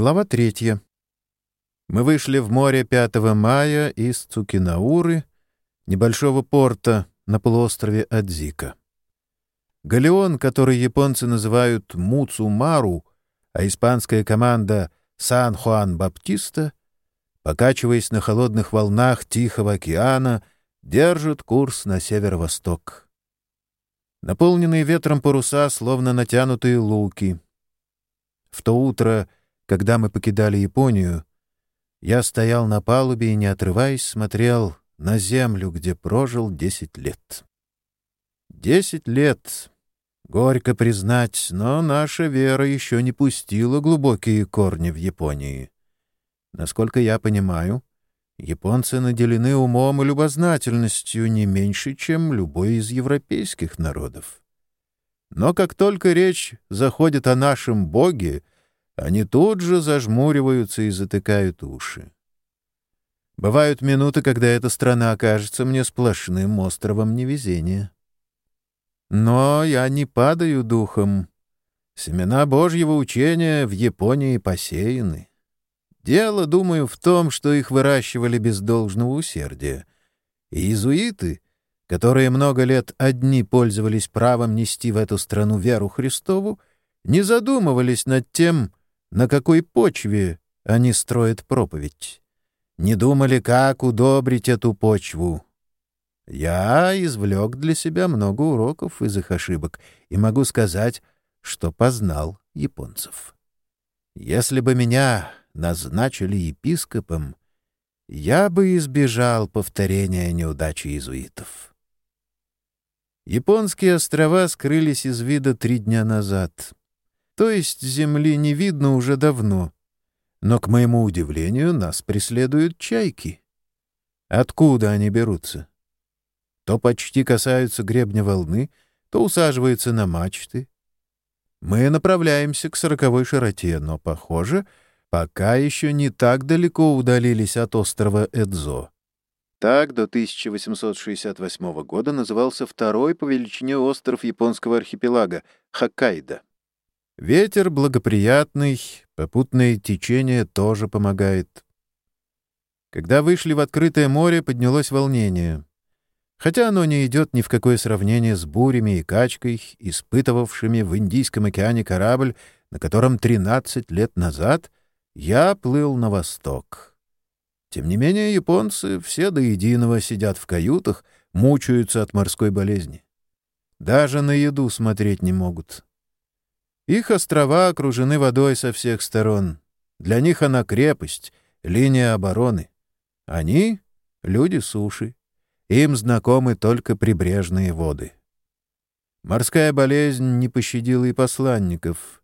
Глава третья. Мы вышли в море 5 мая из Цукинауры, небольшого порта на полуострове Адзика. Галеон, который японцы называют Муцумару, а испанская команда Сан-Хуан-Баптиста, покачиваясь на холодных волнах Тихого океана, держит курс на северо-восток. Наполненные ветром паруса, словно натянутые луки. В то утро когда мы покидали Японию, я стоял на палубе и, не отрываясь, смотрел на землю, где прожил десять лет. Десять лет. Горько признать, но наша вера еще не пустила глубокие корни в Японии. Насколько я понимаю, японцы наделены умом и любознательностью не меньше, чем любой из европейских народов. Но как только речь заходит о нашем Боге — они тут же зажмуриваются и затыкают уши. Бывают минуты, когда эта страна окажется мне сплошным островом невезения. Но я не падаю духом. Семена Божьего учения в Японии посеяны. Дело, думаю, в том, что их выращивали без должного усердия. И иезуиты, которые много лет одни пользовались правом нести в эту страну веру Христову, не задумывались над тем, на какой почве они строят проповедь. Не думали, как удобрить эту почву. Я извлек для себя много уроков из их ошибок и могу сказать, что познал японцев. Если бы меня назначили епископом, я бы избежал повторения неудачи иезуитов. Японские острова скрылись из вида три дня назад. То есть земли не видно уже давно. Но, к моему удивлению, нас преследуют чайки. Откуда они берутся? То почти касаются гребня волны, то усаживаются на мачты. Мы направляемся к сороковой широте, но, похоже, пока еще не так далеко удалились от острова Эдзо. Так до 1868 года назывался второй по величине остров японского архипелага — Хоккайдо. Ветер благоприятный, попутное течение тоже помогает. Когда вышли в открытое море, поднялось волнение. Хотя оно не идет ни в какое сравнение с бурями и качкой, испытывавшими в Индийском океане корабль, на котором 13 лет назад я плыл на восток. Тем не менее, японцы все до единого сидят в каютах, мучаются от морской болезни. Даже на еду смотреть не могут. Их острова окружены водой со всех сторон. Для них она крепость, линия обороны. Они — люди суши. Им знакомы только прибрежные воды. Морская болезнь не пощадила и посланников.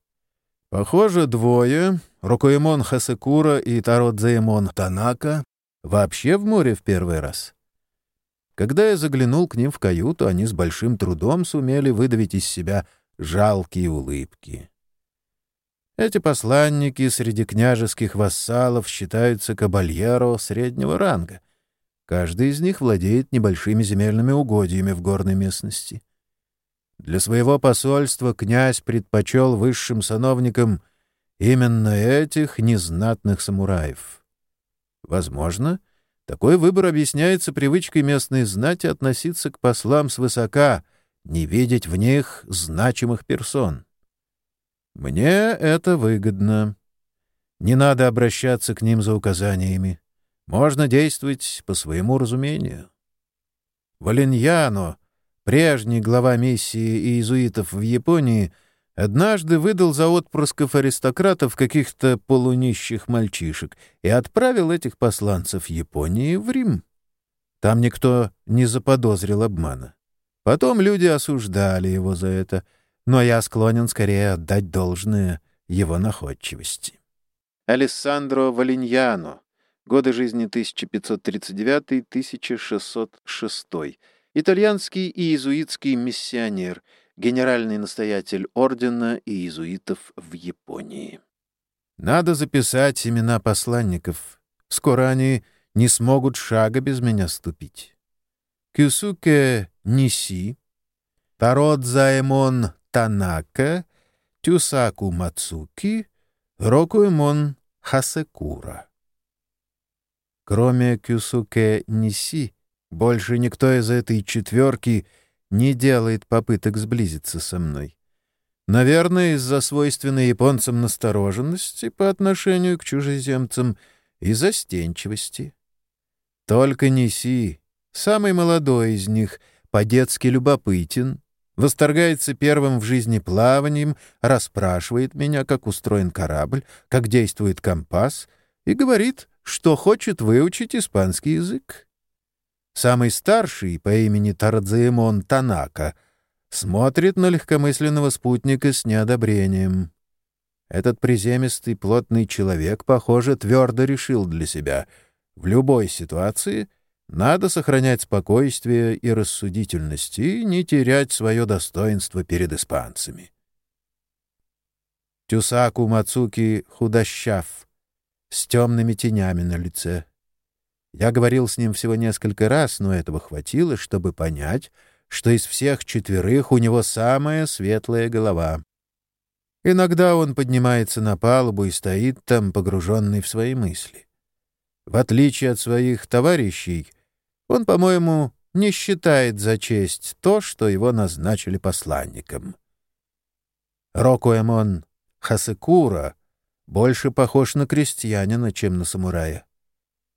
Похоже, двое, Рокуэмон Хасекура и Тародзаэмон Танака, вообще в море в первый раз. Когда я заглянул к ним в каюту, они с большим трудом сумели выдавить из себя жалкие улыбки. Эти посланники среди княжеских вассалов считаются кабальеро среднего ранга. Каждый из них владеет небольшими земельными угодьями в горной местности. Для своего посольства князь предпочел высшим сановникам именно этих незнатных самураев. Возможно, такой выбор объясняется привычкой местной знати относиться к послам свысока — не видеть в них значимых персон. Мне это выгодно. Не надо обращаться к ним за указаниями. Можно действовать по своему разумению. Валеньяно, прежний глава миссии иезуитов в Японии, однажды выдал за отпрысков аристократов каких-то полунищих мальчишек и отправил этих посланцев Японии в Рим. Там никто не заподозрил обмана. Потом люди осуждали его за это, но я склонен скорее отдать должное его находчивости. Алессандро Валиньяно. Годы жизни 1539-1606. Итальянский и иезуитский миссионер, генеральный настоятель ордена иезуитов в Японии. Надо записать имена посланников. Скоро они не смогут шага без меня ступить. Кюсуке Ниси, Тародзаэмон Танака, Тюсаку Мацуки, Рокуэмон Хасекура. Кроме Кюсуке Ниси, больше никто из этой четверки не делает попыток сблизиться со мной. Наверное, из-за свойственной японцам настороженности по отношению к чужеземцам и застенчивости. Только Ниси, самый молодой из них, по-детски любопытен, восторгается первым в жизни плаванием, расспрашивает меня, как устроен корабль, как действует компас, и говорит, что хочет выучить испанский язык. Самый старший, по имени Тарадзаэмон Танака, смотрит на легкомысленного спутника с неодобрением. Этот приземистый, плотный человек, похоже, твердо решил для себя — в любой ситуации надо сохранять спокойствие и рассудительность и не терять свое достоинство перед испанцами. Тюсаку Мацуки худощав, с темными тенями на лице. Я говорил с ним всего несколько раз, но этого хватило, чтобы понять, что из всех четверых у него самая светлая голова. Иногда он поднимается на палубу и стоит там, погруженный в свои мысли. В отличие от своих товарищей, он, по-моему, не считает за честь то, что его назначили посланником. Рокуэмон Хасекура больше похож на крестьянина, чем на самурая.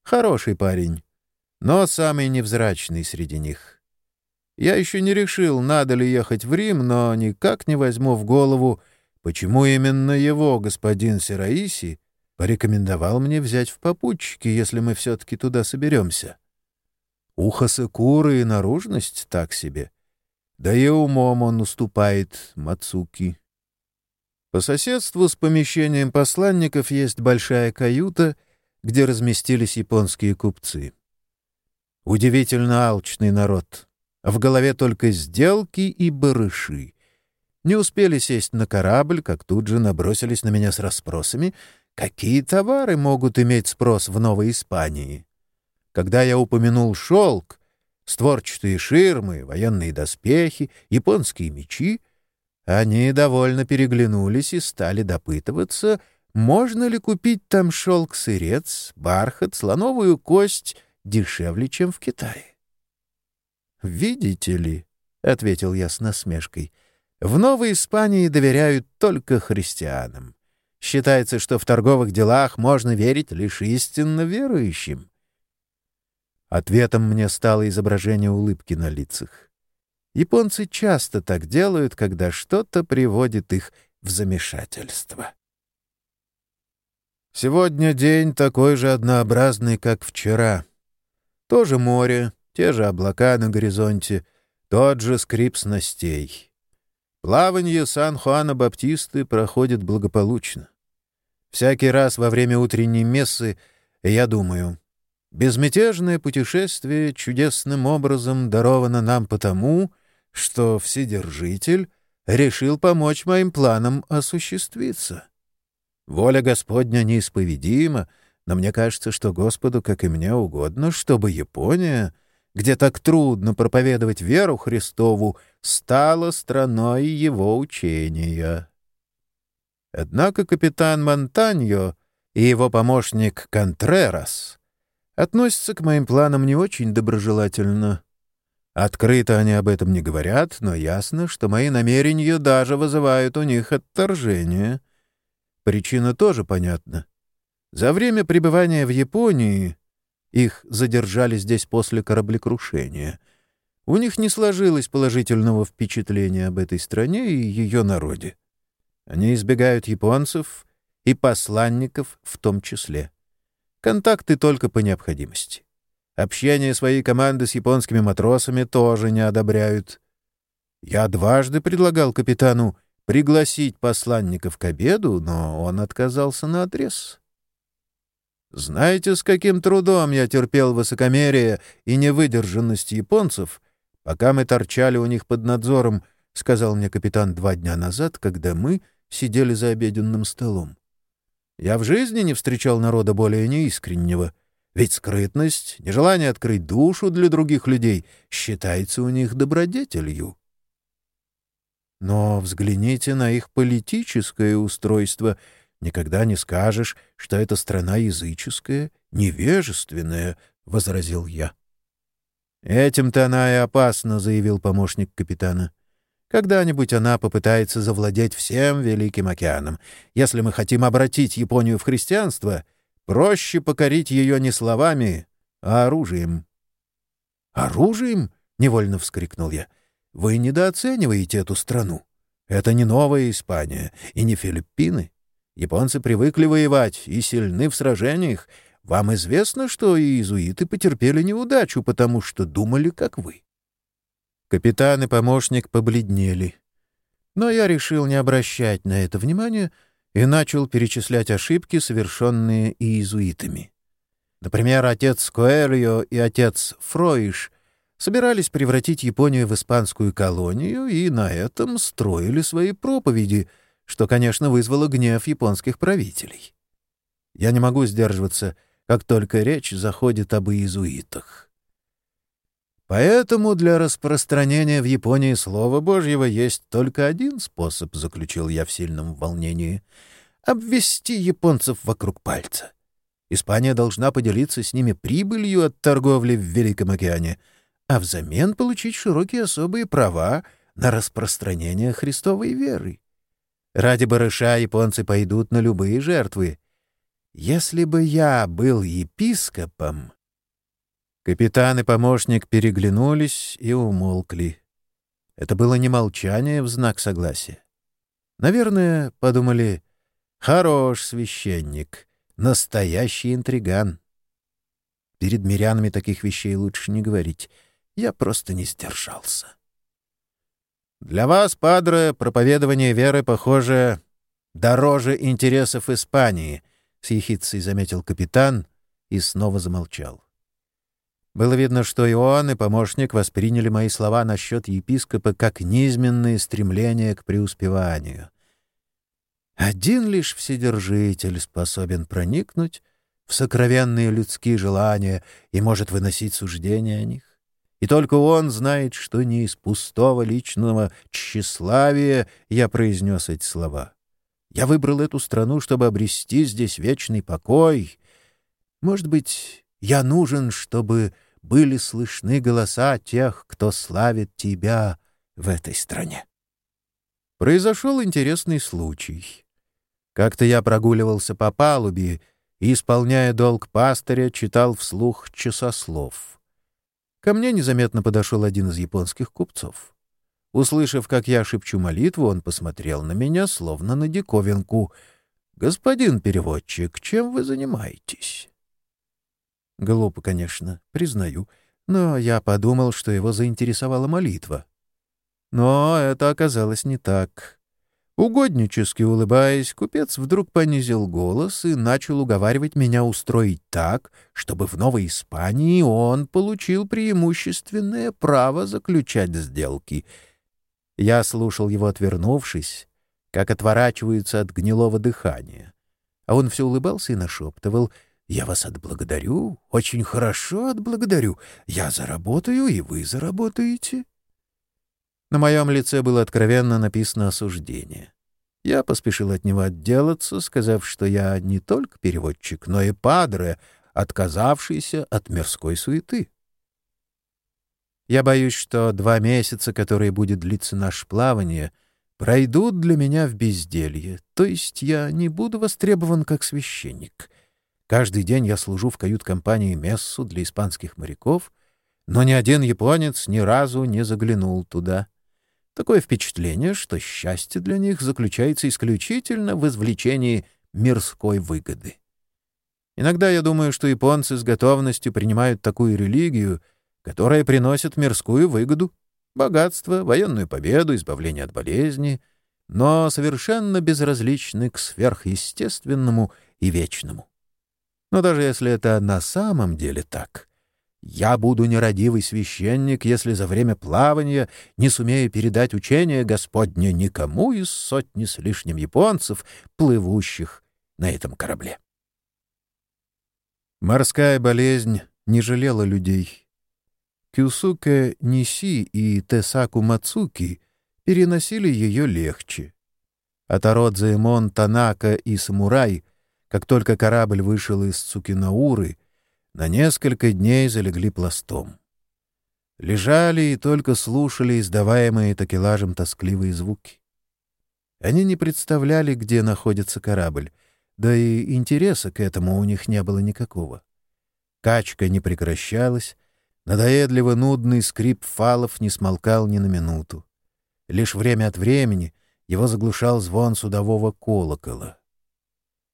Хороший парень, но самый невзрачный среди них. Я еще не решил, надо ли ехать в Рим, но никак не возьму в голову, почему именно его господин Сираиси порекомендовал мне взять в попутчики, если мы все-таки туда соберемся. Ухо Сакуры и наружность так себе. Да и умом он уступает Мацуки. По соседству с помещением посланников есть большая каюта, где разместились японские купцы. Удивительно алчный народ. В голове только сделки и барыши. Не успели сесть на корабль, как тут же набросились на меня с расспросами, Какие товары могут иметь спрос в Новой Испании? Когда я упомянул шелк, створчатые ширмы, военные доспехи, японские мечи, они довольно переглянулись и стали допытываться, можно ли купить там шелк-сырец, бархат, слоновую кость дешевле, чем в Китае. «Видите ли», — ответил я с насмешкой, — «в Новой Испании доверяют только христианам. Считается, что в торговых делах можно верить лишь истинно верующим. Ответом мне стало изображение улыбки на лицах. Японцы часто так делают, когда что-то приводит их в замешательство. Сегодня день такой же однообразный, как вчера. То же море, те же облака на горизонте, тот же скрип снастей. Плаванье Сан-Хуана Баптисты проходит благополучно. Всякий раз во время утренней мессы я думаю, безмятежное путешествие чудесным образом даровано нам потому, что Вседержитель решил помочь моим планам осуществиться. Воля Господня неисповедима, но мне кажется, что Господу, как и мне, угодно, чтобы Япония — где так трудно проповедовать веру Христову, стала страной его учения. Однако капитан Монтаньо и его помощник Контрерас относятся к моим планам не очень доброжелательно. Открыто они об этом не говорят, но ясно, что мои намерения даже вызывают у них отторжение. Причина тоже понятна. За время пребывания в Японии их задержали здесь после кораблекрушения. У них не сложилось положительного впечатления об этой стране и ее народе. Они избегают японцев и посланников в том числе. Контакты только по необходимости. Общение своей команды с японскими матросами тоже не одобряют. Я дважды предлагал капитану пригласить посланников к обеду, но он отказался на отрез. Знаете, с каким трудом я терпел высокомерие и невыдержанность японцев, пока мы торчали у них под надзором, — сказал мне капитан два дня назад, когда мы сидели за обеденным столом. Я в жизни не встречал народа более неискреннего, ведь скрытность, нежелание открыть душу для других людей считается у них добродетелью. Но взгляните на их политическое устройство — никогда не скажешь, что эта страна языческая, невежественная, — возразил я. «Этим-то она и опасна», — заявил помощник капитана. «Когда-нибудь она попытается завладеть всем Великим океаном. Если мы хотим обратить Японию в христианство, проще покорить ее не словами, а оружием». «Оружием?» — невольно вскрикнул я. «Вы недооцениваете эту страну. Это не новая Испания и не Филиппины. Японцы привыкли воевать и сильны в сражениях. Вам известно, что иезуиты потерпели неудачу, потому что думали, как вы. Капитан и помощник побледнели. Но я решил не обращать на это внимания и начал перечислять ошибки, совершенные иезуитами. Например, отец Коэльо и отец Фроиш собирались превратить Японию в испанскую колонию и на этом строили свои проповеди, что, конечно, вызвало гнев японских правителей. Я не могу сдерживаться, как только речь заходит об иезуитах. Поэтому для распространения в Японии Слова Божьего есть только один способ, заключил я в сильном волнении — обвести японцев вокруг пальца. Испания должна поделиться с ними прибылью от торговли в Великом океане — а взамен получить широкие особые права на распространение христовой веры. Ради барыша японцы пойдут на любые жертвы. Если бы я был епископом... Капитан и помощник переглянулись и умолкли. Это было не молчание в знак согласия. Наверное, подумали, хорош священник, настоящий интриган. Перед мирянами таких вещей лучше не говорить — я просто не сдержался. Для вас, падре, проповедование веры, похоже, дороже интересов Испании, — с ехидцей заметил капитан и снова замолчал. Было видно, что и он, и помощник восприняли мои слова насчет епископа как низменные стремления к преуспеванию. Один лишь Вседержитель способен проникнуть в сокровенные людские желания и может выносить суждения о них. И только он знает, что не из пустого личного тщеславия я произнес эти слова. Я выбрал эту страну, чтобы обрести здесь вечный покой. Может быть, я нужен, чтобы были слышны голоса тех, кто славит тебя в этой стране. Произошел интересный случай. Как-то я прогуливался по палубе и, исполняя долг пастыря, читал вслух часослов. Ко мне незаметно подошел один из японских купцов. Услышав, как я шепчу молитву, он посмотрел на меня, словно на диковинку. «Господин переводчик, чем вы занимаетесь?» Глупо, конечно, признаю, но я подумал, что его заинтересовала молитва. Но это оказалось не так. Угоднически улыбаясь, купец вдруг понизил голос и начал уговаривать меня устроить так, чтобы в Новой Испании он получил преимущественное право заключать сделки. Я слушал его, отвернувшись, как отворачиваются от гнилого дыхания. А он все улыбался и нашептывал «Я вас отблагодарю, очень хорошо отблагодарю. Я заработаю, и вы заработаете». На моем лице было откровенно написано осуждение. Я поспешил от него отделаться, сказав, что я не только переводчик, но и падре, отказавшийся от мирской суеты. Я боюсь, что два месяца, которые будет длиться наше плавание, пройдут для меня в безделье, то есть я не буду востребован как священник. Каждый день я служу в кают-компании мессу для испанских моряков, но ни один японец ни разу не заглянул туда. Такое впечатление, что счастье для них заключается исключительно в извлечении мирской выгоды. Иногда я думаю, что японцы с готовностью принимают такую религию, которая приносит мирскую выгоду, богатство, военную победу, избавление от болезни, но совершенно безразличны к сверхъестественному и вечному. Но даже если это на самом деле так, я буду нерадивый священник, если за время плавания не сумею передать учение Господне никому из сотни с лишним японцев, плывущих на этом корабле. Морская болезнь не жалела людей. Кюсуке Ниси и Тесаку Мацуки переносили ее легче. А Тародзаэмон, Танака и Самурай, как только корабль вышел из Цукинауры, на несколько дней залегли пластом. Лежали и только слушали издаваемые такелажем тоскливые звуки. Они не представляли, где находится корабль, да и интереса к этому у них не было никакого. Качка не прекращалась, надоедливо нудный скрип фалов не смолкал ни на минуту. Лишь время от времени его заглушал звон судового колокола.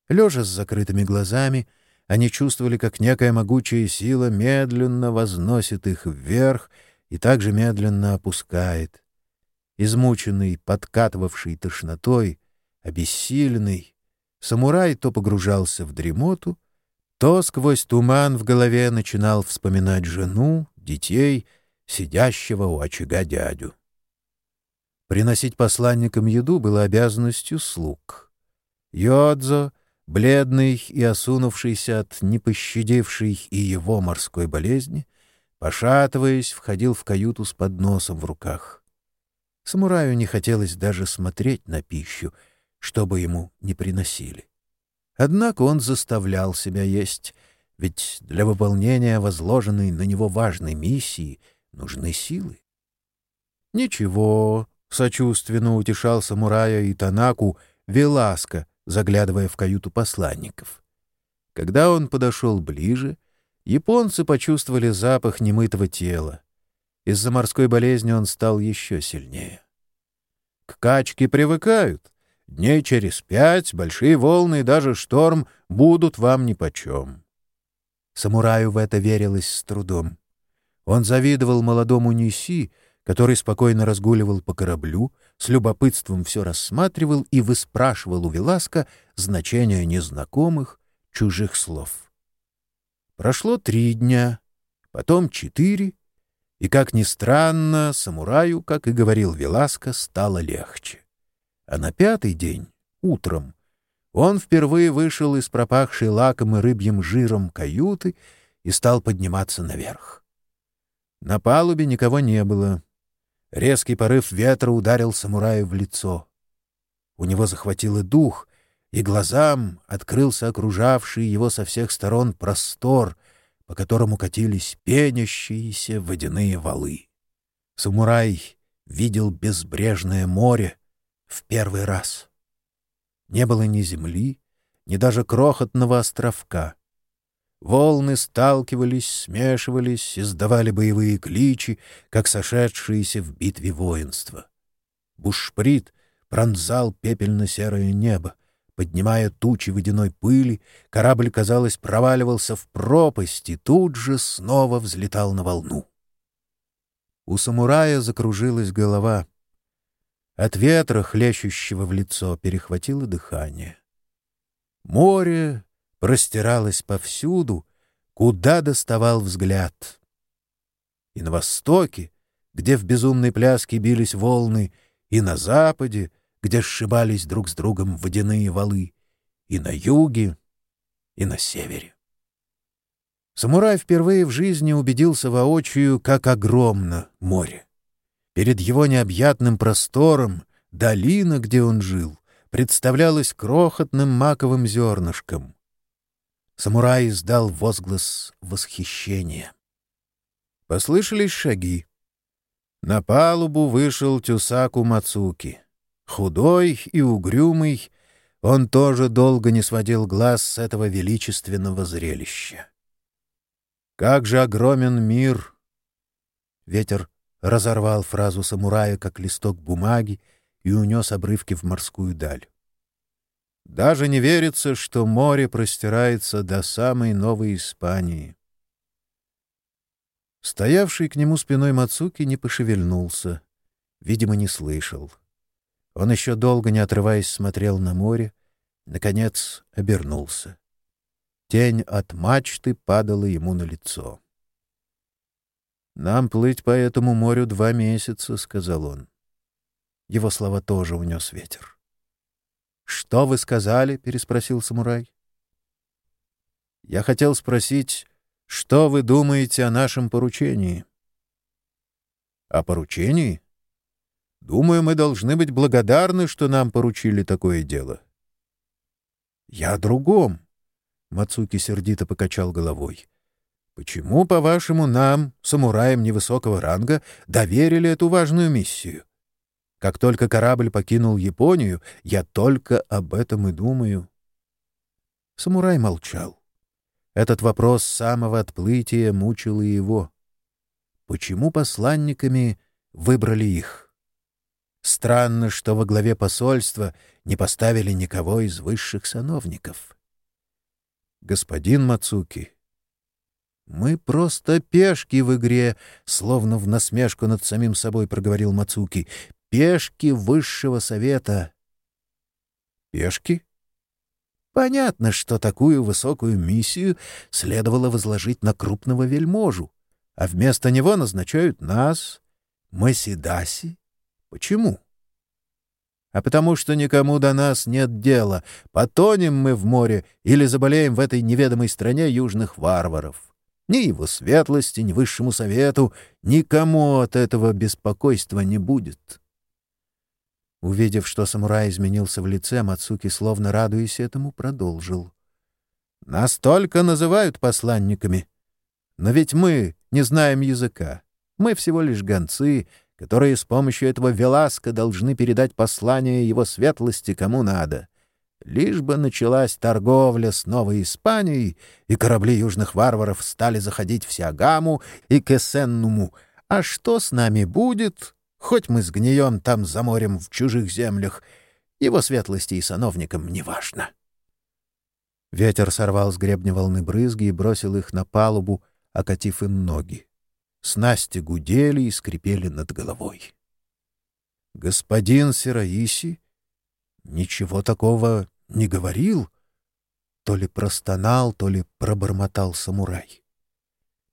Лежа с закрытыми глазами, они чувствовали, как некая могучая сила медленно возносит их вверх и также медленно опускает. Измученный, подкатывавший тошнотой, обессиленный, самурай то погружался в дремоту, то сквозь туман в голове начинал вспоминать жену, детей, сидящего у очага дядю. Приносить посланникам еду было обязанностью слуг. Йодзо, бледный и осунувшийся от непощадившей и его морской болезни, пошатываясь, входил в каюту с подносом в руках. Самураю не хотелось даже смотреть на пищу, чтобы ему не приносили. Однако он заставлял себя есть, ведь для выполнения возложенной на него важной миссии нужны силы. «Ничего», — сочувственно утешал самурая и Танаку Веласка, заглядывая в каюту посланников. Когда он подошел ближе, японцы почувствовали запах немытого тела. Из-за морской болезни он стал еще сильнее. К качке привыкают. Дней через пять большие волны и даже шторм будут вам нипочем. Самураю в это верилось с трудом. Он завидовал молодому Ниси, который спокойно разгуливал по кораблю, с любопытством все рассматривал и выспрашивал у Веласка значение незнакомых, чужих слов. Прошло три дня, потом четыре, и, как ни странно, самураю, как и говорил Веласка, стало легче. А на пятый день, утром, он впервые вышел из пропахшей лаком и рыбьим жиром каюты и стал подниматься наверх. На палубе никого не было. Резкий порыв ветра ударил самураю в лицо. У него захватило дух, и глазам открылся окружавший его со всех сторон простор, по которому катились пенящиеся водяные валы. Самурай видел безбрежное море в первый раз. Не было ни земли, ни даже крохотного островка. Волны сталкивались, смешивались, издавали боевые кличи, как сошедшиеся в битве воинства. Бушприт пронзал пепельно-серое небо. Поднимая тучи водяной пыли, корабль, казалось, проваливался в пропасть и тут же снова взлетал на волну. У самурая закружилась голова. От ветра, хлещущего в лицо, перехватило дыхание. Море простиралась повсюду, куда доставал взгляд. И на востоке, где в безумной пляске бились волны, и на западе, где сшибались друг с другом водяные валы, и на юге, и на севере. Самурай впервые в жизни убедился воочию, как огромно море. Перед его необъятным простором долина, где он жил, представлялась крохотным маковым зернышком. Самурай издал возглас восхищения. Послышались шаги. На палубу вышел Тюсаку Мацуки. Худой и угрюмый, он тоже долго не сводил глаз с этого величественного зрелища. Как же огромен мир! Ветер разорвал фразу самурая, как листок бумаги, и унес обрывки в морскую даль. Даже не верится, что море простирается до самой Новой Испании. Стоявший к нему спиной Мацуки не пошевельнулся, видимо, не слышал. Он еще долго, не отрываясь, смотрел на море, наконец обернулся. Тень от мачты падала ему на лицо. «Нам плыть по этому морю два месяца», — сказал он. Его слова тоже унес ветер. «Что вы сказали?» — переспросил самурай. «Я хотел спросить, что вы думаете о нашем поручении?» «О поручении?» Думаю, мы должны быть благодарны, что нам поручили такое дело. Я о другом. Мацуки сердито покачал головой. Почему, по-вашему, нам, самураям невысокого ранга, доверили эту важную миссию? Как только корабль покинул Японию, я только об этом и думаю. Самурай молчал. Этот вопрос с самого отплытия мучил и его. Почему посланниками выбрали их? Странно, что во главе посольства не поставили никого из высших сановников. Господин Мацуки, мы просто пешки в игре, словно в насмешку над самим собой проговорил Мацуки. Пешки высшего совета. Пешки? Понятно, что такую высокую миссию следовало возложить на крупного вельможу, а вместо него назначают нас, Масидаси. Почему? А потому что никому до нас нет дела, потонем мы в море или заболеем в этой неведомой стране южных варваров. Ни его светлости, ни высшему совету, никому от этого беспокойства не будет. Увидев, что самурай изменился в лице, Мацуки, словно радуясь этому, продолжил. «Нас только называют посланниками. Но ведь мы не знаем языка. Мы всего лишь гонцы, которые с помощью этого Веласка должны передать послание его светлости кому надо. Лишь бы началась торговля с Новой Испанией, и корабли южных варваров стали заходить в Сиагаму и Кесеннуму. А что с нами будет, Хоть мы сгнием там за морем в чужих землях, его светлости и сановникам не важно. Ветер сорвал с гребня волны брызги и бросил их на палубу, окатив им ноги. Снасти гудели и скрипели над головой. Господин Сираиси ничего такого не говорил, то ли простонал, то ли пробормотал самурай.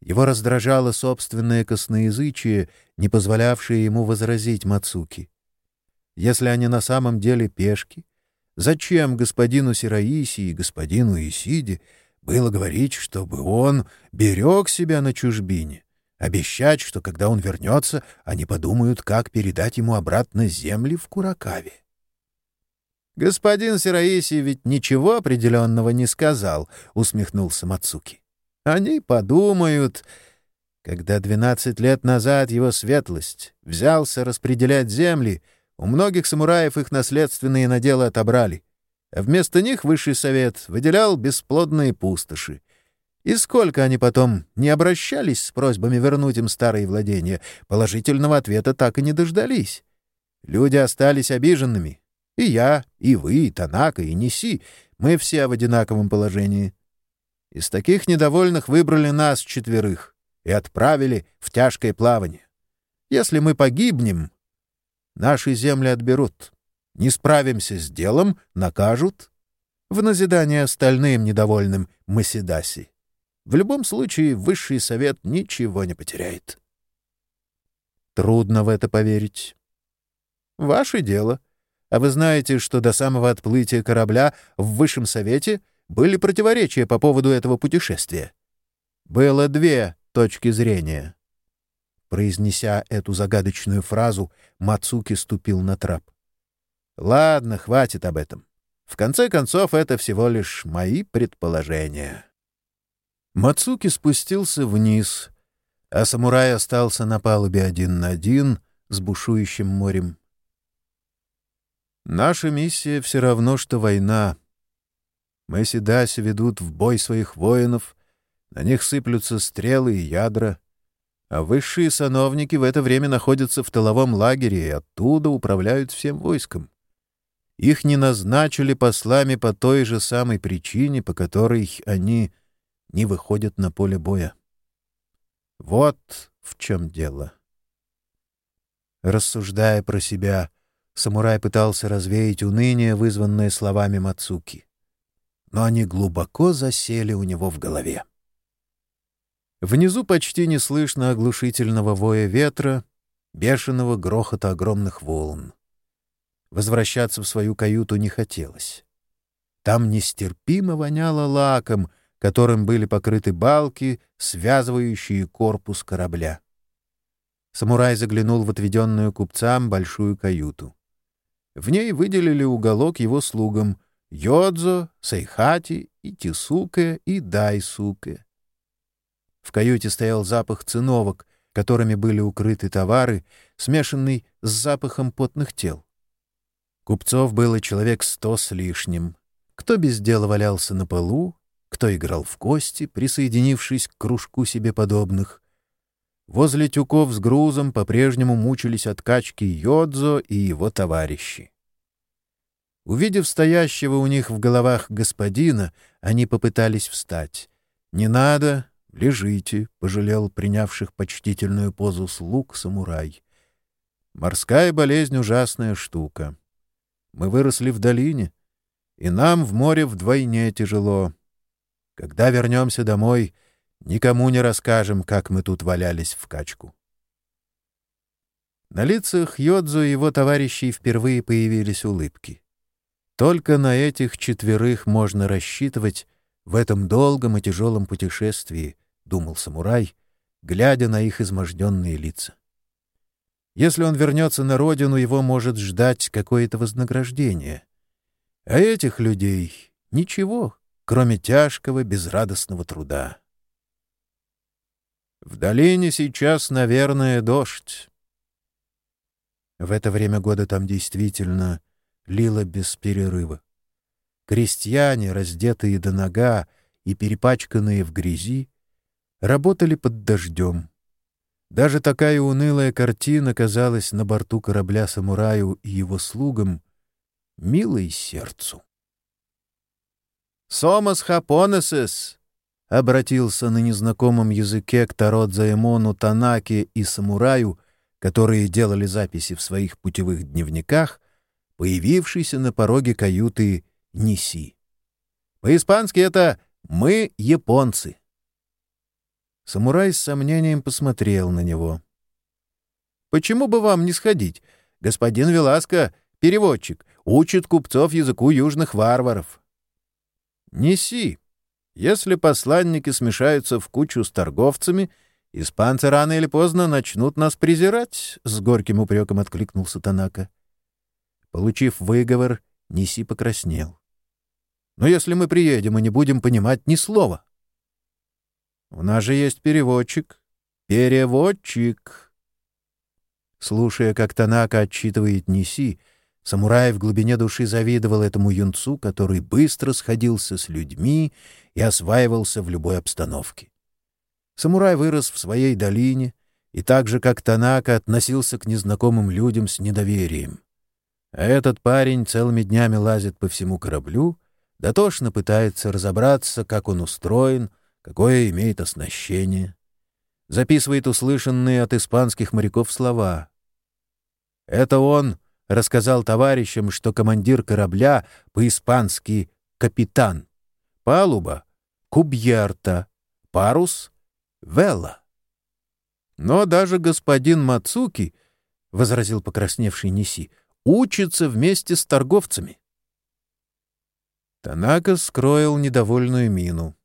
Его раздражало собственное косноязычие, не позволявшее ему возразить Мацуки. Если они на самом деле пешки, зачем господину Сираиси и господину Исиде было говорить, чтобы он берег себя на чужбине, обещать, что когда он вернется, они подумают, как передать ему обратно земли в Куракаве? «Господин Сираиси ведь ничего определенного не сказал», — усмехнулся Мацуки. Они подумают, когда двенадцать лет назад его светлость взялся распределять земли, у многих самураев их наследственные наделы отобрали, а вместо них высший совет выделял бесплодные пустоши. И сколько они потом не обращались с просьбами вернуть им старые владения, положительного ответа так и не дождались. Люди остались обиженными. И я, и вы, и Танака, и Неси. Мы все в одинаковом положении. Из таких недовольных выбрали нас четверых и отправили в тяжкое плавание. Если мы погибнем, наши земли отберут. Не справимся с делом — накажут. В назидание остальным недовольным Масидаси. В любом случае, высший совет ничего не потеряет. Трудно в это поверить. Ваше дело. А вы знаете, что до самого отплытия корабля в высшем совете были противоречия по поводу этого путешествия. Было две точки зрения. Произнеся эту загадочную фразу, Мацуки ступил на трап. «Ладно, хватит об этом. В конце концов, это всего лишь мои предположения». Мацуки спустился вниз, а самурай остался на палубе один на один с бушующим морем. «Наша миссия все равно, что война», Мэсси Даси ведут в бой своих воинов, на них сыплются стрелы и ядра, а высшие сановники в это время находятся в тыловом лагере и оттуда управляют всем войском. Их не назначили послами по той же самой причине, по которой они не выходят на поле боя. Вот в чем дело. Рассуждая про себя, самурай пытался развеять уныние, вызванное словами Мацуки но они глубоко засели у него в голове. Внизу почти не слышно оглушительного воя ветра, бешеного грохота огромных волн. Возвращаться в свою каюту не хотелось. Там нестерпимо воняло лаком, которым были покрыты балки, связывающие корпус корабля. Самурай заглянул в отведенную купцам большую каюту. В ней выделили уголок его слугам Йодзо, Сайхати, и Тисуке, и Дайсуке. В каюте стоял запах циновок, которыми были укрыты товары, смешанный с запахом потных тел. Купцов было человек сто с лишним. Кто без дела валялся на полу, кто играл в кости, присоединившись к кружку себе подобных. Возле тюков с грузом по-прежнему мучились от качки Йодзо и его товарищи. Увидев стоящего у них в головах господина, они попытались встать. «Не надо, лежите», — пожалел принявших почтительную позу слуг самурай. «Морская болезнь — ужасная штука. Мы выросли в долине, и нам в море вдвойне тяжело. Когда вернемся домой, никому не расскажем, как мы тут валялись в качку. На лицах Йодзу и его товарищей впервые появились улыбки. Только на этих четверых можно рассчитывать в этом долгом и тяжелом путешествии, — думал самурай, глядя на их изможденные лица. Если он вернется на родину, его может ждать какое-то вознаграждение. А этих людей — ничего, кроме тяжкого, безрадостного труда. В долине сейчас, наверное, дождь. В это время года там действительно лило без перерыва. Крестьяне, раздетые до нога и перепачканные в грязи, работали под дождем. Даже такая унылая картина казалась на борту корабля самураю и его слугам милой сердцу. «Сомас хапонесес!» — обратился на незнакомом языке к Тародзаэмону Танаке и самураю, которые делали записи в своих путевых дневниках, появившийся на пороге каюты Ниси. По-испански это «мы японцы». Самурай с сомнением посмотрел на него. «Почему бы вам не сходить? Господин Веласко, переводчик, учит купцов языку южных варваров». «Неси. Если посланники смешаются в кучу с торговцами, испанцы рано или поздно начнут нас презирать», — с горьким упреком откликнулся Танака. Получив выговор, Неси покраснел. «Но если мы приедем и не будем понимать ни слова...» У нас же есть переводчик. Переводчик. Слушая, как Танака отчитывает Ниси, самурай в глубине души завидовал этому юнцу, который быстро сходился с людьми и осваивался в любой обстановке. Самурай вырос в своей долине и так же, как Танака, относился к незнакомым людям с недоверием. А этот парень целыми днями лазит по всему кораблю, дотошно пытается разобраться, как он устроен — какое имеет оснащение, записывает услышанные от испанских моряков слова. Это он рассказал товарищам, что командир корабля по-испански «капитан», палуба «кубьерта», парус «вела». Но даже господин Мацуки, — возразил покрасневший Неси, — учится вместе с торговцами. Танака скроил недовольную мину.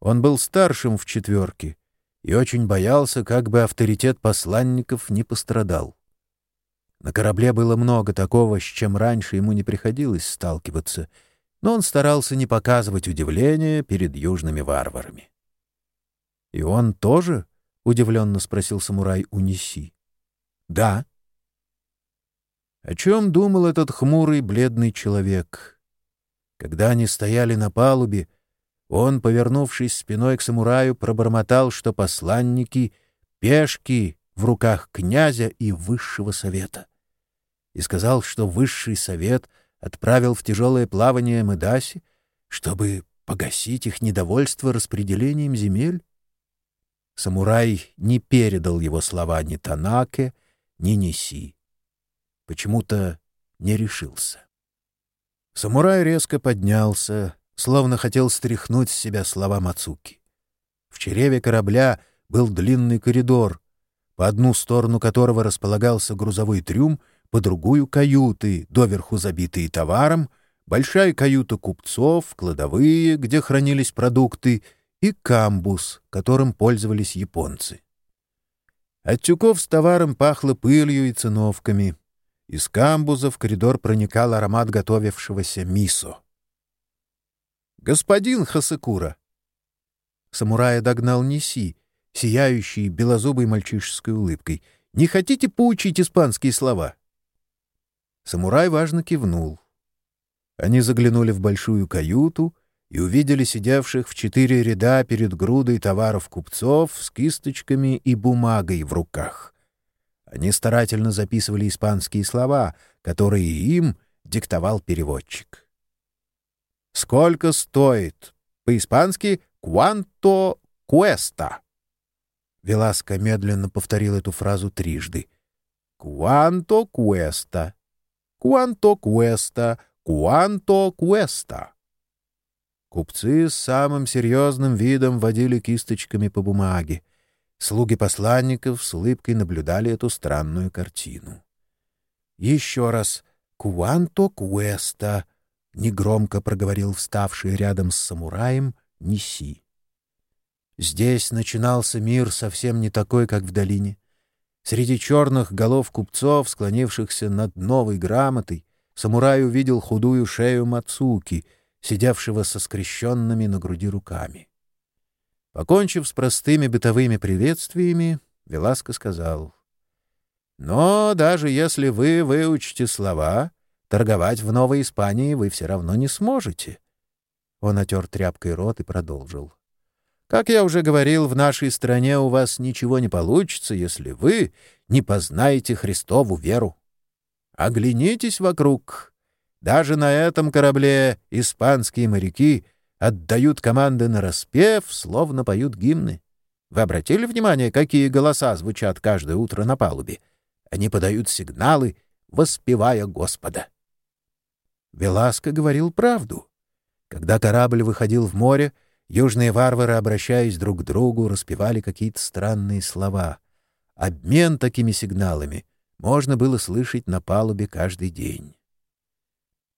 Он был старшим в четверке и очень боялся, как бы авторитет посланников не пострадал. На корабле было много такого, с чем раньше ему не приходилось сталкиваться, но он старался не показывать удивления перед южными варварами. — И он тоже? — удивленно спросил самурай Униси. — Да. О чем думал этот хмурый бледный человек? Когда они стояли на палубе, он, повернувшись спиной к самураю, пробормотал, что посланники — пешки в руках князя и высшего совета. И сказал, что высший совет отправил в тяжелое плавание Мэдаси, чтобы погасить их недовольство распределением земель. Самурай не передал его слова ни Танаке, ни Неси. Почему-то не решился. Самурай резко поднялся, словно хотел стряхнуть с себя слова Мацуки. В череве корабля был длинный коридор, по одну сторону которого располагался грузовой трюм, по другую — каюты, доверху забитые товаром, большая каюта купцов, кладовые, где хранились продукты, и камбус, которым пользовались японцы. От тюков с товаром пахло пылью и циновками. Из камбуза в коридор проникал аромат готовившегося мисо. «Господин Хасакура!» Самурая догнал Неси, сияющий белозубой мальчишеской улыбкой. «Не хотите поучить испанские слова?» Самурай важно кивнул. Они заглянули в большую каюту и увидели сидевших в четыре ряда перед грудой товаров купцов с кисточками и бумагой в руках. Они старательно записывали испанские слова, которые им диктовал переводчик. «Сколько стоит?» По-испански «Quanto cuesta?» Веласко медленно повторил эту фразу трижды. «Quanto cuesta? Quanto cuesta? Quanto cuesta?» Купцы с самым серьезным видом водили кисточками по бумаге. Слуги посланников с улыбкой наблюдали эту странную картину. Еще раз «Quanto cuesta?» — негромко проговорил вставший рядом с самураем Неси. Здесь начинался мир совсем не такой, как в долине. Среди черных голов купцов, склонившихся над новой грамотой, самурай увидел худую шею Мацуки, сидевшего со скрещенными на груди руками. Покончив с простыми бытовыми приветствиями, Веласко сказал, «Но даже если вы выучите слова, торговать в Новой Испании вы все равно не сможете». Он отер тряпкой рот и продолжил. Как я уже говорил, в нашей стране у вас ничего не получится, если вы не познаете Христову веру. Оглянитесь вокруг. Даже на этом корабле испанские моряки отдают команды на распев, словно поют гимны. Вы обратили внимание, какие голоса звучат каждое утро на палубе? Они подают сигналы, воспевая Господа. Веласко говорил правду. Когда корабль выходил в море, Южные варвары, обращаясь друг к другу, распевали какие-то странные слова. Обмен такими сигналами можно было слышать на палубе каждый день.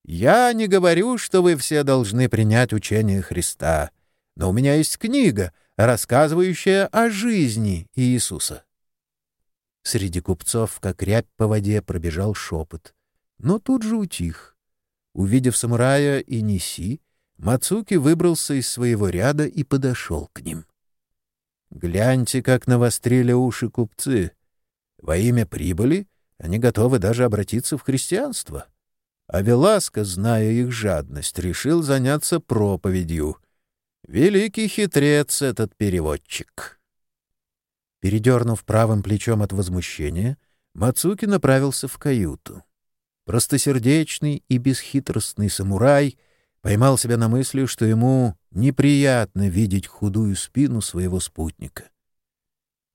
«Я не говорю, что вы все должны принять учение Христа, но у меня есть книга, рассказывающая о жизни Иисуса». Среди купцов, как рябь по воде, пробежал шепот, но тут же утих. Увидев самурая и Неси, Мацуки выбрался из своего ряда и подошел к ним. «Гляньте, как навострили уши купцы. Во имя прибыли они готовы даже обратиться в христианство. А Веласко, зная их жадность, решил заняться проповедью. Великий хитрец этот переводчик». Передернув правым плечом от возмущения, Мацуки направился в каюту. Простосердечный и бесхитростный самурай — поймал себя на мысли, что ему неприятно видеть худую спину своего спутника.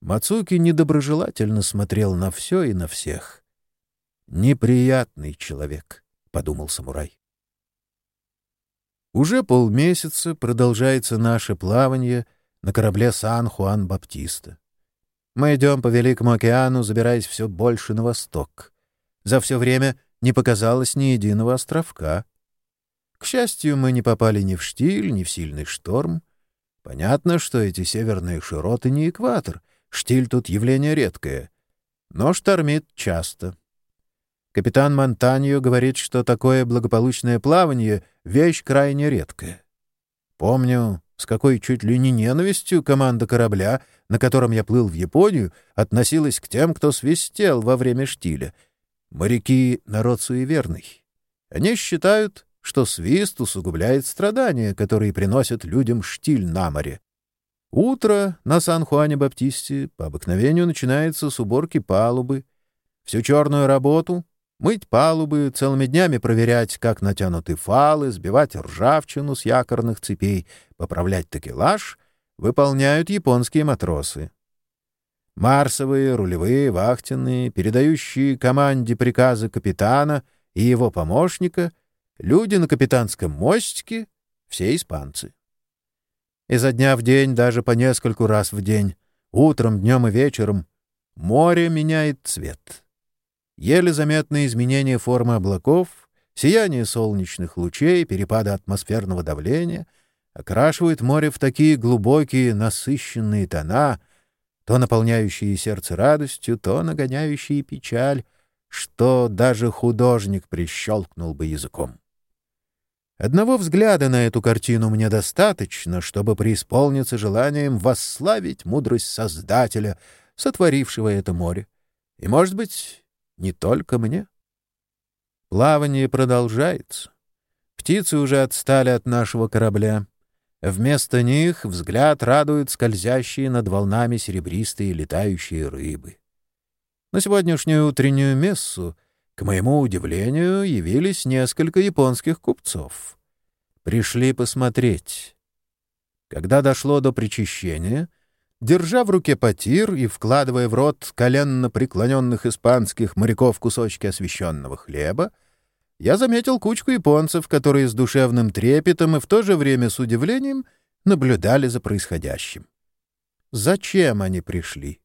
Мацуки недоброжелательно смотрел на все и на всех. «Неприятный человек», — подумал самурай. Уже полмесяца продолжается наше плавание на корабле Сан-Хуан-Баптиста. Мы идем по Великому океану, забираясь все больше на восток. За все время не показалось ни единого островка. К счастью, мы не попали ни в штиль, ни в сильный шторм. Понятно, что эти северные широты не экватор. Штиль тут явление редкое. Но штормит часто. Капитан Монтаньо говорит, что такое благополучное плавание — вещь крайне редкая. Помню, с какой чуть ли не ненавистью команда корабля, на котором я плыл в Японию, относилась к тем, кто свистел во время штиля. Моряки — народ суеверный. Они считают, что свист усугубляет страдания, которые приносят людям штиль на море. Утро на Сан-Хуане-Баптисте по обыкновению начинается с уборки палубы. Всю черную работу — мыть палубы, целыми днями проверять, как натянуты фалы, сбивать ржавчину с якорных цепей, поправлять такелаж — выполняют японские матросы. Марсовые, рулевые, вахтенные, передающие команде приказы капитана и его помощника — Люди на капитанском мостике — все испанцы. Изо дня в день, даже по нескольку раз в день, утром, днем и вечером, море меняет цвет. Еле заметные изменения формы облаков, сияние солнечных лучей, перепады атмосферного давления окрашивают море в такие глубокие, насыщенные тона, то наполняющие сердце радостью, то нагоняющие печаль, что даже художник прищелкнул бы языком. Одного взгляда на эту картину мне достаточно, чтобы преисполниться желанием восславить мудрость Создателя, сотворившего это море. И, может быть, не только мне. Плавание продолжается. Птицы уже отстали от нашего корабля. Вместо них взгляд радует скользящие над волнами серебристые летающие рыбы. На сегодняшнюю утреннюю мессу — к моему удивлению, явились несколько японских купцов. Пришли посмотреть. Когда дошло до причащения, держа в руке потир и вкладывая в рот коленно преклоненных испанских моряков кусочки освященного хлеба, я заметил кучку японцев, которые с душевным трепетом и в то же время с удивлением наблюдали за происходящим. Зачем они пришли?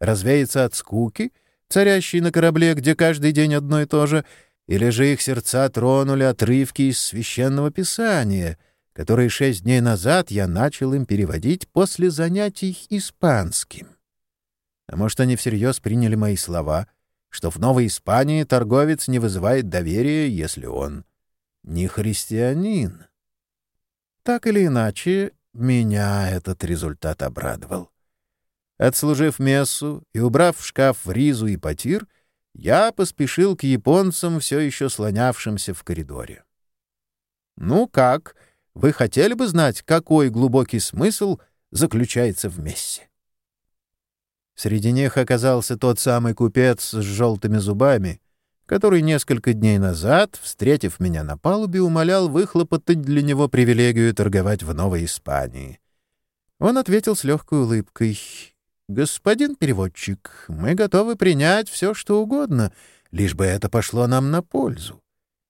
Развеяться от скуки — царящий на корабле, где каждый день одно и то же, или же их сердца тронули отрывки из священного писания, которые шесть дней назад я начал им переводить после занятий испанским. А может, они всерьез приняли мои слова, что в Новой Испании торговец не вызывает доверия, если он не христианин. Так или иначе, меня этот результат обрадовал. Отслужив мессу и убрав в шкаф ризу и потир, я поспешил к японцам, все еще слонявшимся в коридоре. «Ну как? Вы хотели бы знать, какой глубокий смысл заключается в мессе?» Среди них оказался тот самый купец с желтыми зубами, который несколько дней назад, встретив меня на палубе, умолял выхлопотать для него привилегию торговать в Новой Испании. Он ответил с легкой улыбкой «Господин переводчик, мы готовы принять все, что угодно, лишь бы это пошло нам на пользу.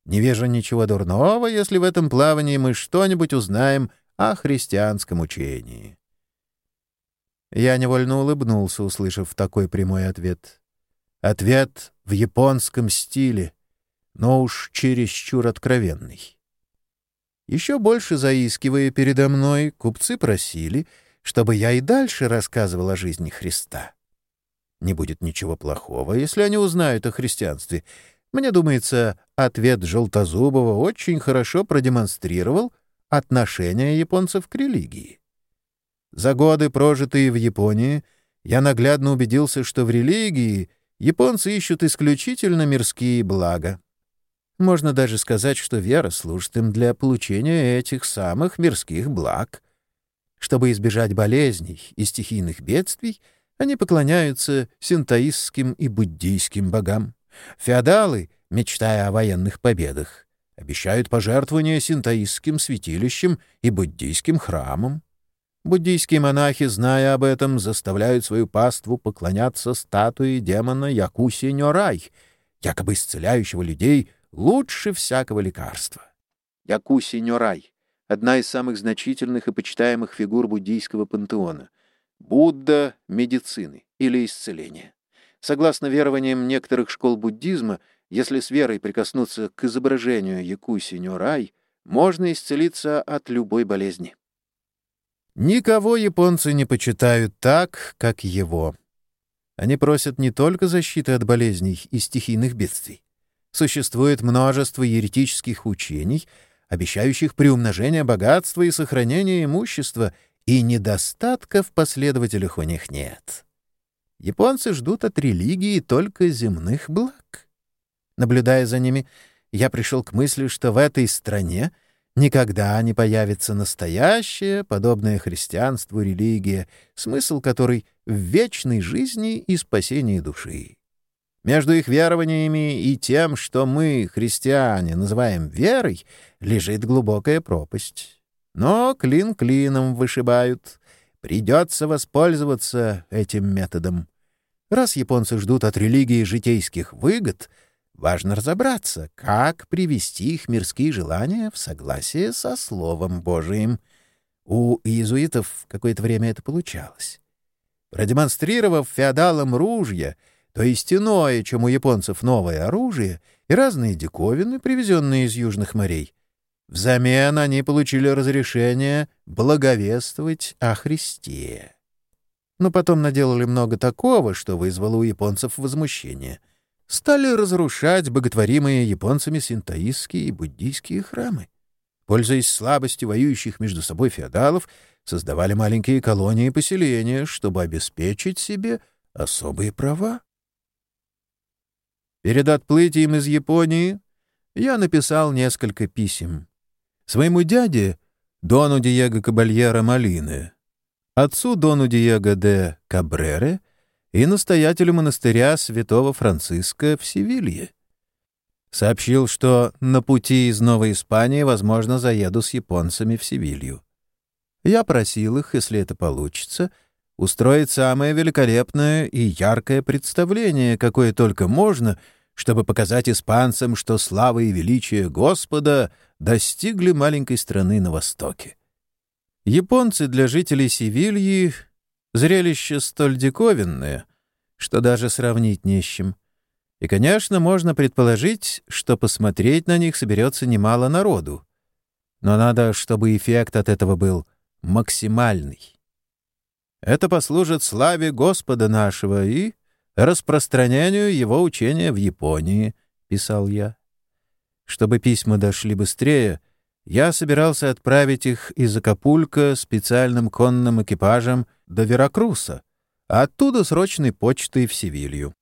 Не вижу ничего дурного, если в этом плавании мы что-нибудь узнаем о христианском учении». Я невольно улыбнулся, услышав такой прямой ответ. Ответ в японском стиле, но уж чересчур откровенный. Еще больше заискивая передо мной, купцы просили — чтобы я и дальше рассказывал о жизни Христа. Не будет ничего плохого, если они узнают о христианстве. Мне думается, ответ Желтозубова очень хорошо продемонстрировал отношение японцев к религии. За годы, прожитые в Японии, я наглядно убедился, что в религии японцы ищут исключительно мирские блага. Можно даже сказать, что вера служит им для получения этих самых мирских благ. Чтобы избежать болезней и стихийных бедствий, они поклоняются синтоистским и буддийским богам. Феодалы, мечтая о военных победах, обещают пожертвования синтоистским святилищам и буддийским храмам. Буддийские монахи, зная об этом, заставляют свою паству поклоняться статуе демона Якуси Нёрай, якобы исцеляющего людей лучше всякого лекарства. Якуси Нёрай одна из самых значительных и почитаемых фигур буддийского пантеона. Будда медицины или исцеления. Согласно верованиям некоторых школ буддизма, если с верой прикоснуться к изображению Якуси Нюрай, можно исцелиться от любой болезни. Никого японцы не почитают так, как его. Они просят не только защиты от болезней и стихийных бедствий. Существует множество еретических учений — обещающих приумножение богатства и сохранение имущества, и недостатка в последователях у них нет. Японцы ждут от религии только земных благ. Наблюдая за ними, я пришел к мысли, что в этой стране никогда не появится настоящая, подобная христианству религия, смысл которой в вечной жизни и спасении души. Между их верованиями и тем, что мы, христиане, называем верой, лежит глубокая пропасть. Но клин клином вышибают. Придется воспользоваться этим методом. Раз японцы ждут от религии житейских выгод, важно разобраться, как привести их мирские желания в согласие со Словом Божиим. У иезуитов какое-то время это получалось. Продемонстрировав феодалам ружья — то есть иное, чем у японцев новое оружие и разные диковины, привезенные из южных морей. Взамен они получили разрешение благовествовать о Христе. но потом наделали много такого, что вызвало у японцев возмущение. Стали разрушать боготворимые японцами синтоистские и буддийские храмы. Пользуясь слабостью воюющих между собой феодалов, создавали маленькие колонии и поселения, чтобы обеспечить себе особые права. Перед отплытием из Японии я написал несколько писем. Своему дяде, Дону Диего Кабальера Малины, отцу Дону Диего де Кабрере и настоятелю монастыря святого Франциска в Севилье. Сообщил, что на пути из Новой Испании, возможно, заеду с японцами в Севилью. Я просил их, если это получится, устроить самое великолепное и яркое представление, какое только можно, чтобы показать испанцам, что слава и величие Господа достигли маленькой страны на востоке. Японцы для жителей Севильи — зрелище столь диковинное, что даже сравнить не с чем. И, конечно, можно предположить, что посмотреть на них соберется немало народу. Но надо, чтобы эффект от этого был максимальный. Это послужит славе Господа нашего и распространению его учения в Японии, — писал я. Чтобы письма дошли быстрее, я собирался отправить их из Акапулько специальным конным экипажем до Веракруса, а оттуда срочной почтой в Севилью.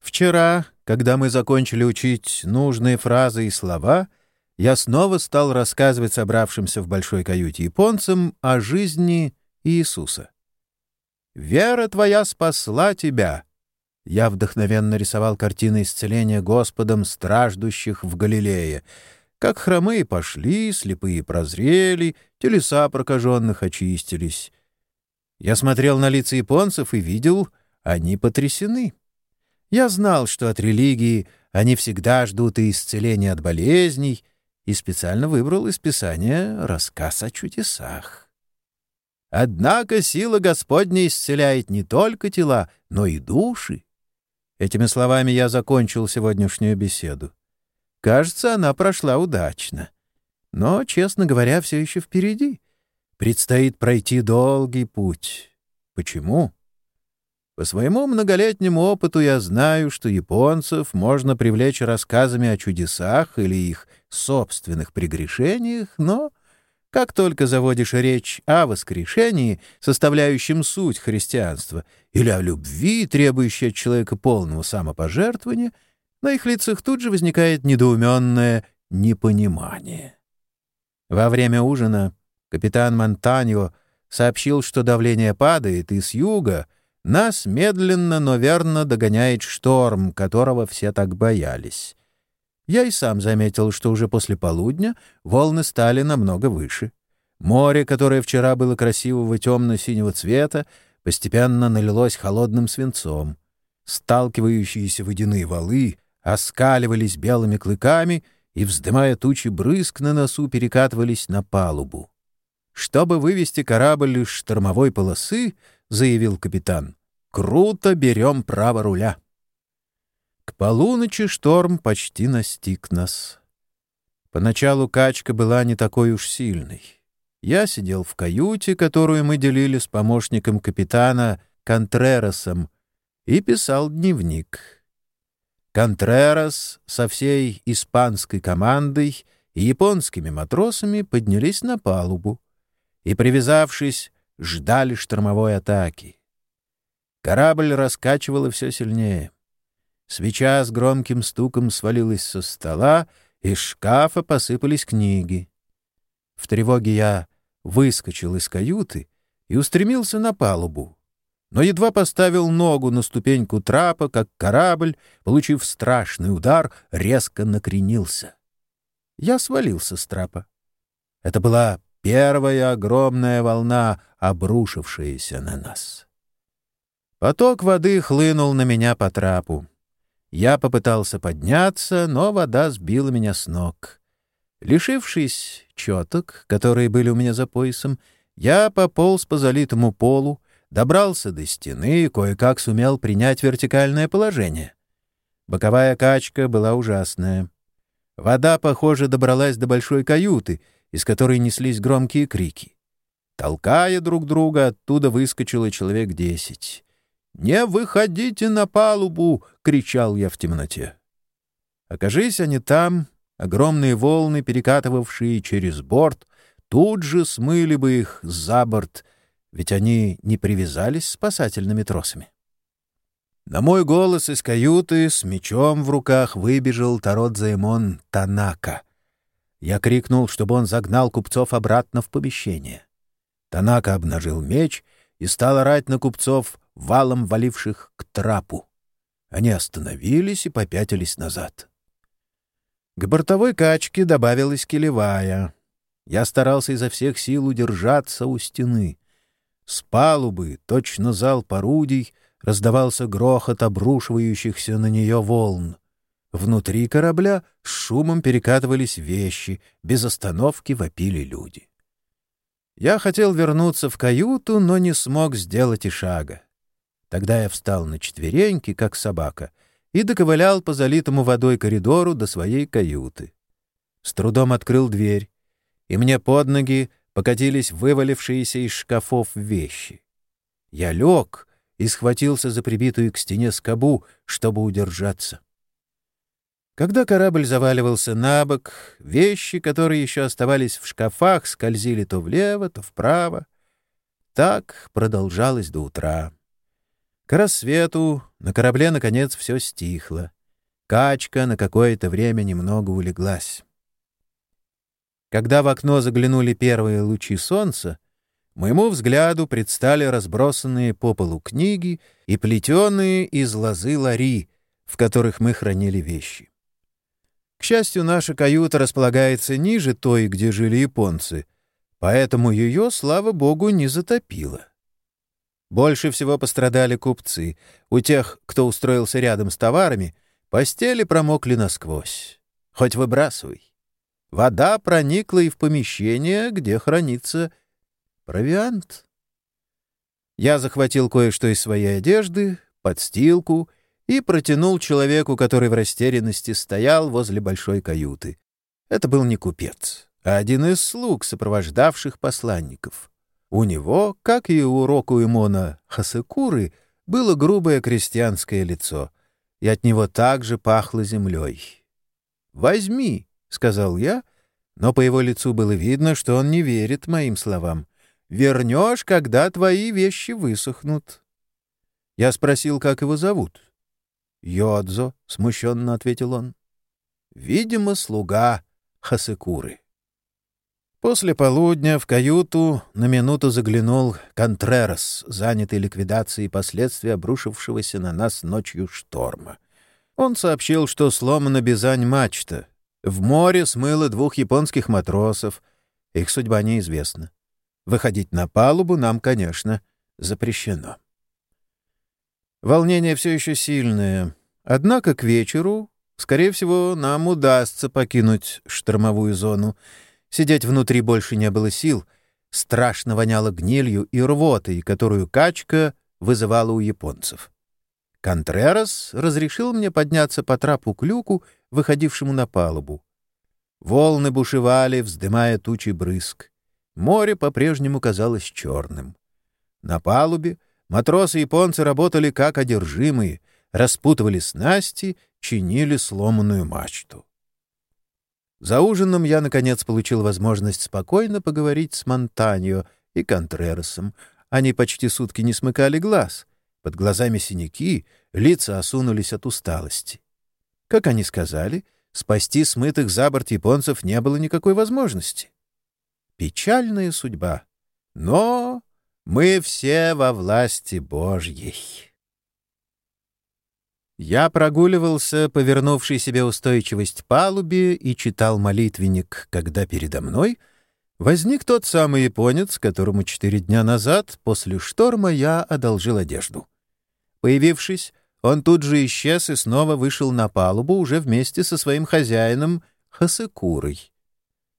Вчера, когда мы закончили учить нужные фразы и слова, я снова стал рассказывать собравшимся в большой каюте японцам о жизни Иисуса. «Вера твоя спасла тебя», я вдохновенно рисовал картины исцеления Господом страждущих в Галилее. Как хромые пошли, слепые прозрели, телеса прокаженных очистились. Я смотрел на лица японцев и видел, они потрясены. Я знал, что от религии они всегда ждут и исцеления от болезней, и специально выбрал из Писания рассказ о чудесах. Однако сила Господня исцеляет не только тела, но и души. Этими словами я закончил сегодняшнюю беседу. Кажется, она прошла удачно. Но, честно говоря, все еще впереди. Предстоит пройти долгий путь. Почему? По своему многолетнему опыту я знаю, что японцев можно привлечь рассказами о чудесах или их собственных прегрешениях, но как только заводишь речь о воскрешении, составляющем суть христианства, или о любви, требующей от человека полного самопожертвования, на их лицах тут же возникает недоуменное непонимание. Во время ужина капитан Монтаньо сообщил, что давление падает, и с юга нас медленно, но верно догоняет шторм, которого все так боялись. Я и сам заметил, что уже после полудня волны стали намного выше. Море, которое вчера было красивого темно-синего цвета, постепенно налилось холодным свинцом. Сталкивающиеся водяные валы оскаливались белыми клыками и, вздымая тучи брызг на носу, перекатывались на палубу. «Чтобы вывести корабль из штормовой полосы, — заявил капитан, — круто берем право руля». К полуночи шторм почти настиг нас. Поначалу качка была не такой уж сильной. Я сидел в каюте, которую мы делили с помощником капитана Контрерасом, и писал дневник. Контрерас со всей испанской командой и японскими матросами поднялись на палубу и, привязавшись, ждали штормовой атаки. Корабль раскачивало все сильнее. Свеча с громким стуком свалилась со стола, из шкафа посыпались книги. В тревоге я выскочил из каюты и устремился на палубу. Но едва поставил ногу на ступеньку трапа, как корабль, получив страшный удар, резко накренился. Я свалился с трапа. Это была первая огромная волна, обрушившаяся на нас. Поток воды хлынул на меня по трапу. Я попытался подняться, но вода сбила меня с ног. Лишившись четок, которые были у меня за поясом, я пополз по залитому полу, добрался до стены и кое-как сумел принять вертикальное положение. Боковая качка была ужасная. Вода, похоже, добралась до большой каюты, из которой неслись громкие крики. Толкая друг друга, оттуда выскочило человек десять. «Не выходите на палубу!» — кричал я в темноте. Окажись они там, огромные волны, перекатывавшие через борт, тут же смыли бы их за борт, ведь они не привязались спасательными тросами. На мой голос из каюты с мечом в руках выбежал Тародзаэмон Танака. Я крикнул, чтобы он загнал купцов обратно в помещение. Танака обнажил меч и стал орать на купцов, валом валивших к трапу. Они остановились и попятились назад. К бортовой качке добавилась килевая. Я старался изо всех сил удержаться у стены. С палубы, точно зал орудий, раздавался грохот обрушивающихся на нее волн. Внутри корабля с шумом перекатывались вещи, без остановки вопили люди. Я хотел вернуться в каюту, но не смог сделать и шага. Тогда я встал на четвереньки, как собака, и доковылял по залитому водой коридору до своей каюты. С трудом открыл дверь, и мне под ноги покатились вывалившиеся из шкафов вещи. Я лег и схватился за прибитую к стене скобу, чтобы удержаться. Когда корабль заваливался на бок, вещи, которые еще оставались в шкафах, скользили то влево, то вправо. Так продолжалось до утра. К рассвету на корабле, наконец, все стихло. Качка на какое-то время немного улеглась. Когда в окно заглянули первые лучи солнца, моему взгляду предстали разбросанные по полу книги и плетеные из лозы лари, в которых мы хранили вещи. К счастью, наша каюта располагается ниже той, где жили японцы, поэтому ее, слава богу, не затопило. Больше всего пострадали купцы. У тех, кто устроился рядом с товарами, постели промокли насквозь. Хоть выбрасывай. Вода проникла и в помещение, где хранится провиант. Я захватил кое-что из своей одежды, подстилку — и протянул человеку, который в растерянности стоял возле большой каюты. Это был не купец, а один из слуг, сопровождавших посланников. У него, как и у Року Имона Хасекуры, было грубое крестьянское лицо, и от него также пахло землей. «Возьми», — сказал я, но по его лицу было видно, что он не верит моим словам. «Вернешь, когда твои вещи высохнут». Я спросил, как его зовут. «Йодзо», — смущенно ответил он. «Видимо, слуга Хасекуры». После полудня в каюту на минуту заглянул Контрерас, занятый ликвидацией последствий обрушившегося на нас ночью шторма. Он сообщил, что сломана бизань-мачта. В море смыло двух японских матросов. Их судьба неизвестна. Выходить на палубу нам, конечно, запрещено. Волнение все еще сильное. Однако к вечеру, скорее всего, нам удастся покинуть штормовую зону. Сидеть внутри больше не было сил. Страшно воняло гнилью и рвотой, которую качка вызывала у японцев. Контрерас разрешил мне подняться по трапу к люку, выходившему на палубу. Волны бушевали, вздымая тучи брызг. Море по-прежнему казалось черным. На палубе — Матросы-японцы работали как одержимые, распутывали снасти, чинили сломанную мачту. За ужином я, наконец, получил возможность спокойно поговорить с Монтаньо и Контреросом. Они почти сутки не смыкали глаз. Под глазами синяки, лица осунулись от усталости. Как они сказали, спасти смытых за борт японцев не было никакой возможности. Печальная судьба. Но мы все во власти Божьей. Я прогуливался, повернувший себе устойчивость палубе, и читал молитвенник, когда передо мной возник тот самый японец, которому четыре дня назад, после шторма, я одолжил одежду. Появившись, он тут же исчез и снова вышел на палубу уже вместе со своим хозяином Хасекурой.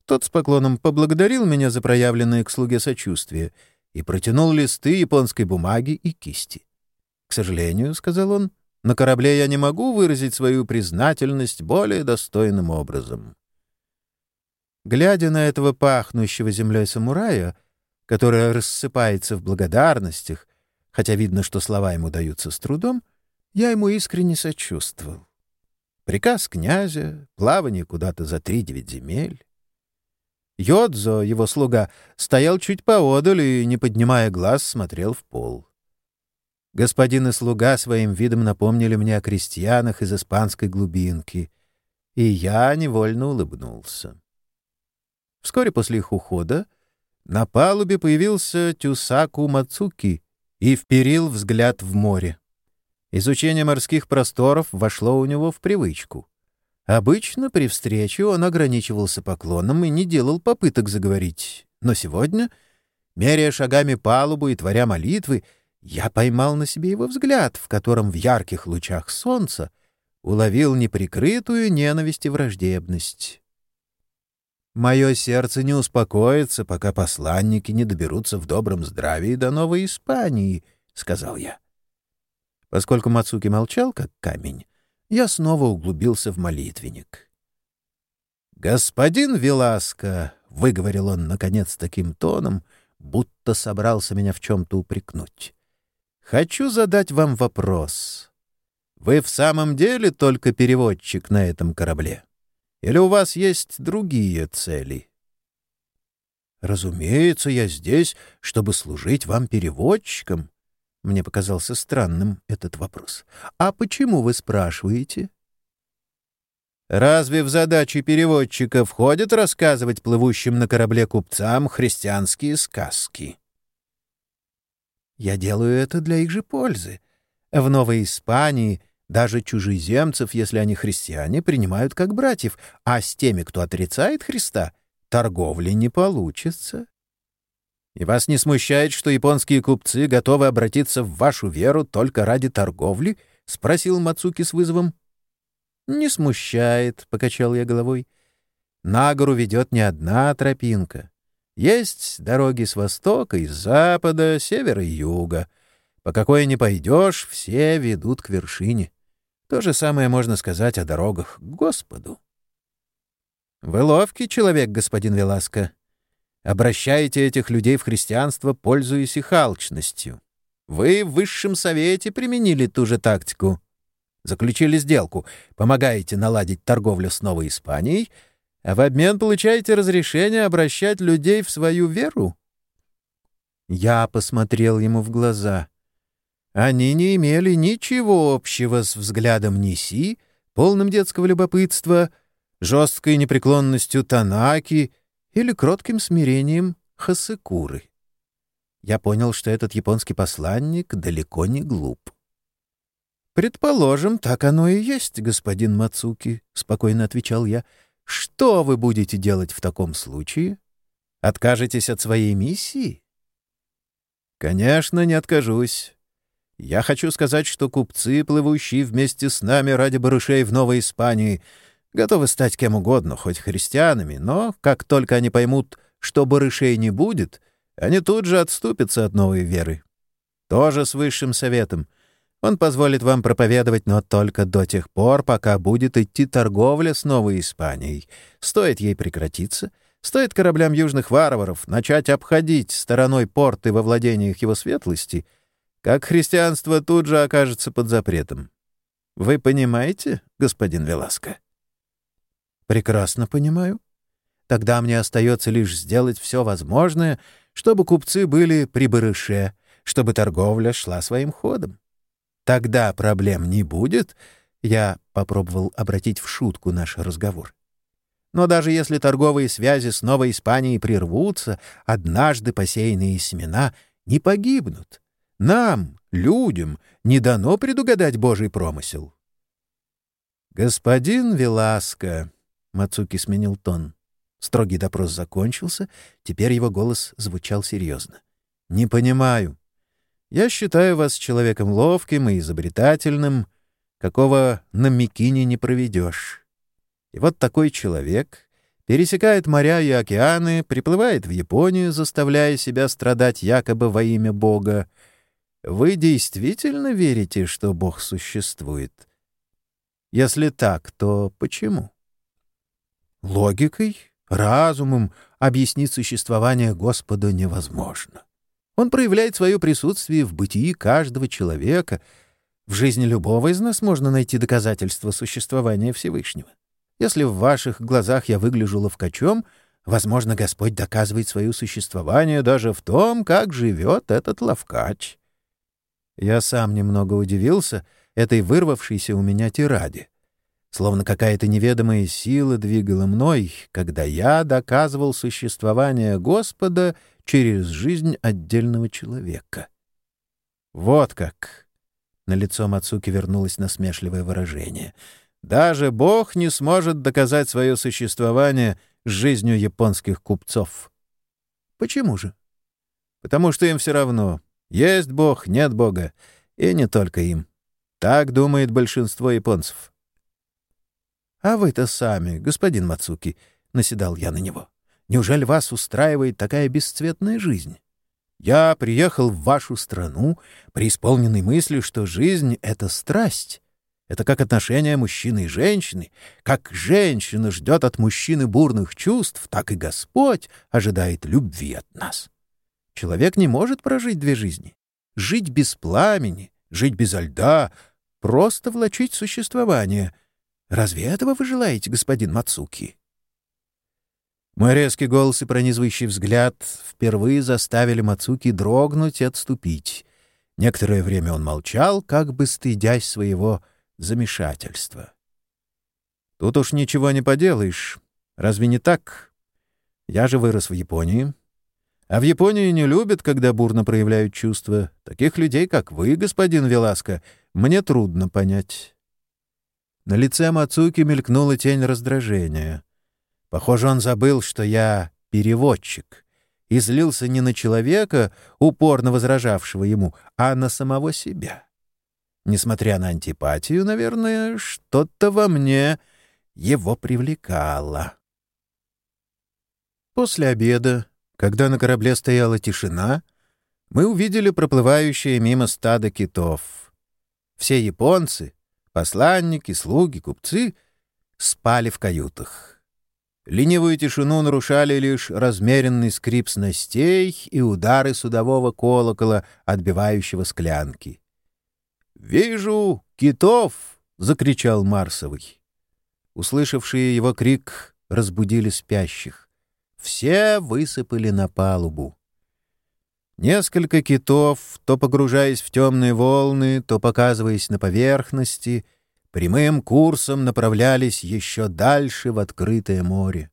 Тот с поклоном поблагодарил меня за проявленное к слуге сочувствие — и протянул листы японской бумаги и кисти. «К сожалению», — сказал он, — «на корабле я не могу выразить свою признательность более достойным образом». Глядя на этого пахнущего землей самурая, которое рассыпается в благодарностях, хотя видно, что слова ему даются с трудом, я ему искренне сочувствовал. Приказ князя, плавание куда-то за три-девять земель. Йодзо, его слуга, стоял чуть поодаль и, не поднимая глаз, смотрел в пол. Господин и слуга своим видом напомнили мне о крестьянах из испанской глубинки, и я невольно улыбнулся. Вскоре после их ухода на палубе появился Тюсаку Мацуки и вперил взгляд в море. Изучение морских просторов вошло у него в привычку. Обычно при встрече он ограничивался поклоном и не делал попыток заговорить. Но сегодня, меряя шагами палубу и творя молитвы, я поймал на себе его взгляд, в котором в ярких лучах солнца уловил неприкрытую ненависть и враждебность. Мое сердце не успокоится, пока посланники не доберутся в добром здравии до Новой Испании, — сказал я. Поскольку Мацуки молчал, как камень, я снова углубился в молитвенник. «Господин Веласко», — выговорил он, наконец, таким тоном, будто собрался меня в чем-то упрекнуть, — «хочу задать вам вопрос. Вы в самом деле только переводчик на этом корабле?» Или у вас есть другие цели? Разумеется, я здесь, чтобы служить вам переводчиком. Мне показался странным этот вопрос. А почему вы спрашиваете? Разве в задачи переводчика входит рассказывать плывущим на корабле купцам христианские сказки? Я делаю это для их же пользы. В Новой Испании даже чужеземцев, если они христиане, принимают как братьев, а с теми, кто отрицает Христа, торговли не получится. И вас не смущает, что японские купцы готовы обратиться в вашу веру только ради торговли? — спросил Мацуки с вызовом. — Не смущает, — покачал я головой. На гору ведет не одна тропинка. Есть дороги с востока и с запада, севера и юга. По какой не пойдешь, все ведут к вершине. То же самое можно сказать о дорогах к Господу. Вы ловкий человек, господин Веласко. Обращаете этих людей в христианство, пользуясь их алчностью. Вы в высшем совете применили ту же тактику. Заключили сделку, помогаете наладить торговлю с Новой Испанией, а в обмен получаете разрешение обращать людей в свою веру? Я посмотрел ему в глаза. Они не имели ничего общего с взглядом Ниси, полным детского любопытства, жесткой непреклонностью Танаки или кротким смирением Хасыкуры. Я понял, что этот японский посланник далеко не глуп. «Предположим, так оно и есть, господин Мацуки», — спокойно отвечал я. «Что вы будете делать в таком случае? Откажетесь от своей миссии?» «Конечно, не откажусь. Я хочу сказать, что купцы, плывущие вместе с нами ради барышей в Новой Испании, готовы стать кем угодно, хоть христианами, но как только они поймут, что барышей не будет, они тут же отступятся от новой веры. Тоже с высшим советом. Он позволит вам проповедовать, но только до тех пор, пока будет идти торговля с Новой Испанией. Стоит ей прекратиться, стоит кораблям южных варваров начать обходить стороной порты во владениях его светлости — как христианство тут же окажется под запретом. Вы понимаете, господин Веласко? Прекрасно понимаю. Тогда мне остается лишь сделать все возможное, чтобы купцы были при барыше, чтобы торговля шла своим ходом. Тогда проблем не будет. Я попробовал обратить в шутку наш разговор. Но даже если торговые связи с Новой Испанией прервутся, однажды посеянные семена не погибнут. Нам, людям, не дано предугадать Божий промысел. «Господин Веласко», — Мацуки сменил тон. Строгий допрос закончился, теперь его голос звучал серьезно. «Не понимаю. Я считаю вас человеком ловким и изобретательным, какого на Микине не проведешь. И вот такой человек пересекает моря и океаны, приплывает в Японию, заставляя себя страдать якобы во имя Бога, вы действительно верите, что Бог существует? Если так, то почему? Логикой, разумом, объяснить существование Господа невозможно. Он проявляет свое присутствие в бытии каждого человека. В жизни любого из нас можно найти доказательства существования Всевышнего. Если в ваших глазах я выгляжу ловкачом, возможно, Господь доказывает свое существование даже в том, как живет этот ловкач. Я сам немного удивился этой вырвавшейся у меня тираде. Словно какая-то неведомая сила двигала мной, когда я доказывал существование Господа через жизнь отдельного человека. Вот как! На лицо Мацуки вернулось насмешливое выражение. Даже Бог не сможет доказать свое существование жизнью японских купцов. Почему же? Потому что им все равно. Есть Бог, нет Бога. И не только им. Так думает большинство японцев. «А вы-то сами, господин Мацуки», — наседал я на него, — «неужели вас устраивает такая бесцветная жизнь? Я приехал в вашу страну, преисполненной мыслью, что жизнь — это страсть». Это как отношения мужчины и женщины. Как женщина ждет от мужчины бурных чувств, так и Господь ожидает любви от нас. Человек не может прожить две жизни. Жить без пламени, жить без льда, просто влачить существование, Разве этого вы желаете, господин Мацуки?» Мой резкий голос и пронизывающий взгляд впервые заставили Мацуки дрогнуть и отступить. Некоторое время он молчал, как бы стыдясь своего замешательства. «Тут уж ничего не поделаешь. Разве не так? Я же вырос в Японии. А в Японии не любят, когда бурно проявляют чувства. Таких людей, как вы, господин Веласко, мне трудно понять. На лице Мацуки мелькнула тень раздражения. Похоже, он забыл, что я переводчик, и злился не на человека, упорно возражавшего ему, а на самого себя. Несмотря на антипатию, наверное, что-то во мне его привлекало. После обеда, когда на корабле стояла тишина, мы увидели проплывающее мимо стадо китов. Все японцы — Посланники, слуги, купцы спали в каютах. Ленивую тишину нарушали лишь размеренный скрип снастей и удары судового колокола, отбивающего склянки. «Вижу китов!» — закричал Марсовый. Услышавшие его крик разбудили спящих. Все высыпали на палубу. Несколько китов, то погружаясь в темные волны, то показываясь на поверхности, прямым курсом направлялись еще дальше в открытое море.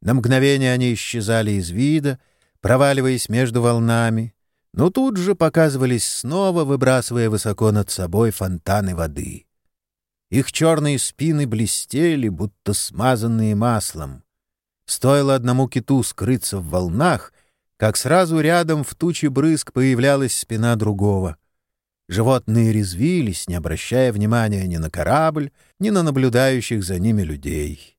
На мгновение они исчезали из вида, проваливаясь между волнами, но тут же показывались снова, выбрасывая высоко над собой фонтаны воды. Их черные спины блестели, будто смазанные маслом. Стоило одному киту скрыться в волнах, как сразу рядом в туче брызг появлялась спина другого. Животные резвились, не обращая внимания ни на корабль, ни на наблюдающих за ними людей.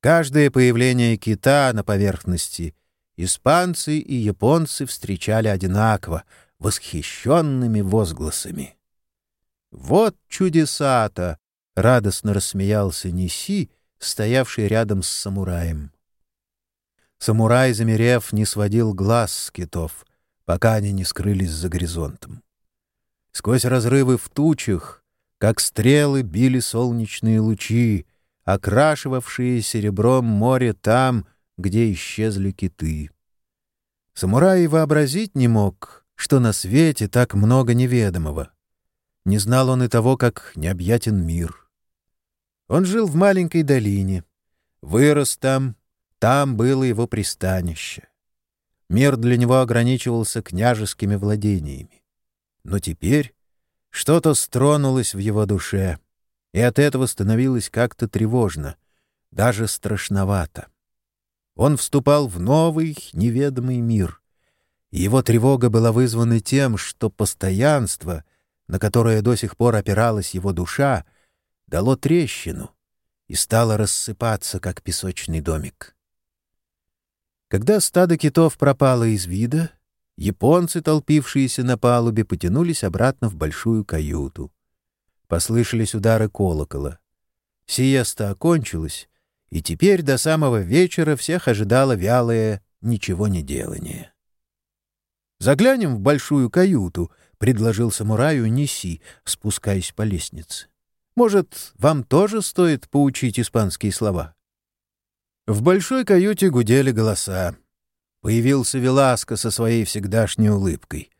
Каждое появление кита на поверхности испанцы и японцы встречали одинаково, восхищенными возгласами. «Вот чудеса-то!» — радостно рассмеялся Неси, стоявший рядом с самураем. Самурай, замерев, не сводил глаз с китов, пока они не скрылись за горизонтом. Сквозь разрывы в тучах, как стрелы, били солнечные лучи, окрашивавшие серебром море там, где исчезли киты. Самурай вообразить не мог, что на свете так много неведомого. Не знал он и того, как необъятен мир. Он жил в маленькой долине, вырос там, там было его пристанище. Мир для него ограничивался княжескими владениями. Но теперь что-то стронулось в его душе, и от этого становилось как-то тревожно, даже страшновато. Он вступал в новый, неведомый мир. Его тревога была вызвана тем, что постоянство, на которое до сих пор опиралась его душа, дало трещину и стало рассыпаться, как песочный домик. Когда стадо китов пропало из вида, японцы, толпившиеся на палубе, потянулись обратно в большую каюту. Послышались удары колокола. Сиеста окончилась, И теперь до самого вечера всех ожидало вялое ничего не делание. «Заглянем в большую каюту», — предложил самураю Ниси, спускаясь по лестнице. «Может, вам тоже стоит поучить испанские слова?» В большой каюте гудели голоса. Появился Веласко со своей всегдашней улыбкой.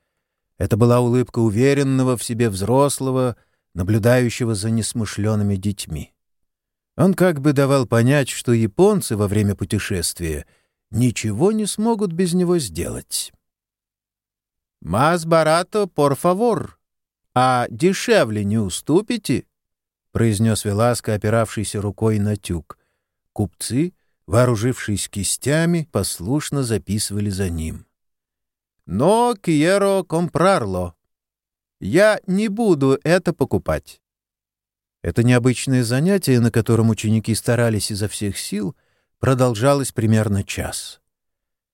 Это была улыбка уверенного в себе взрослого, наблюдающего за несмышленными детьми. Он как бы давал понять, что японцы во время путешествия ничего не смогут без него сделать. «Мас барато, пор фавор. А дешевле не уступите?» — произнес Веласко, опиравшийся рукой на тюк. Купцы, вооружившись кистями, послушно записывали за ним. «Но quiero comprarlo. Я не буду это покупать». Это необычное занятие, на котором ученики старались изо всех сил, продолжалось примерно час.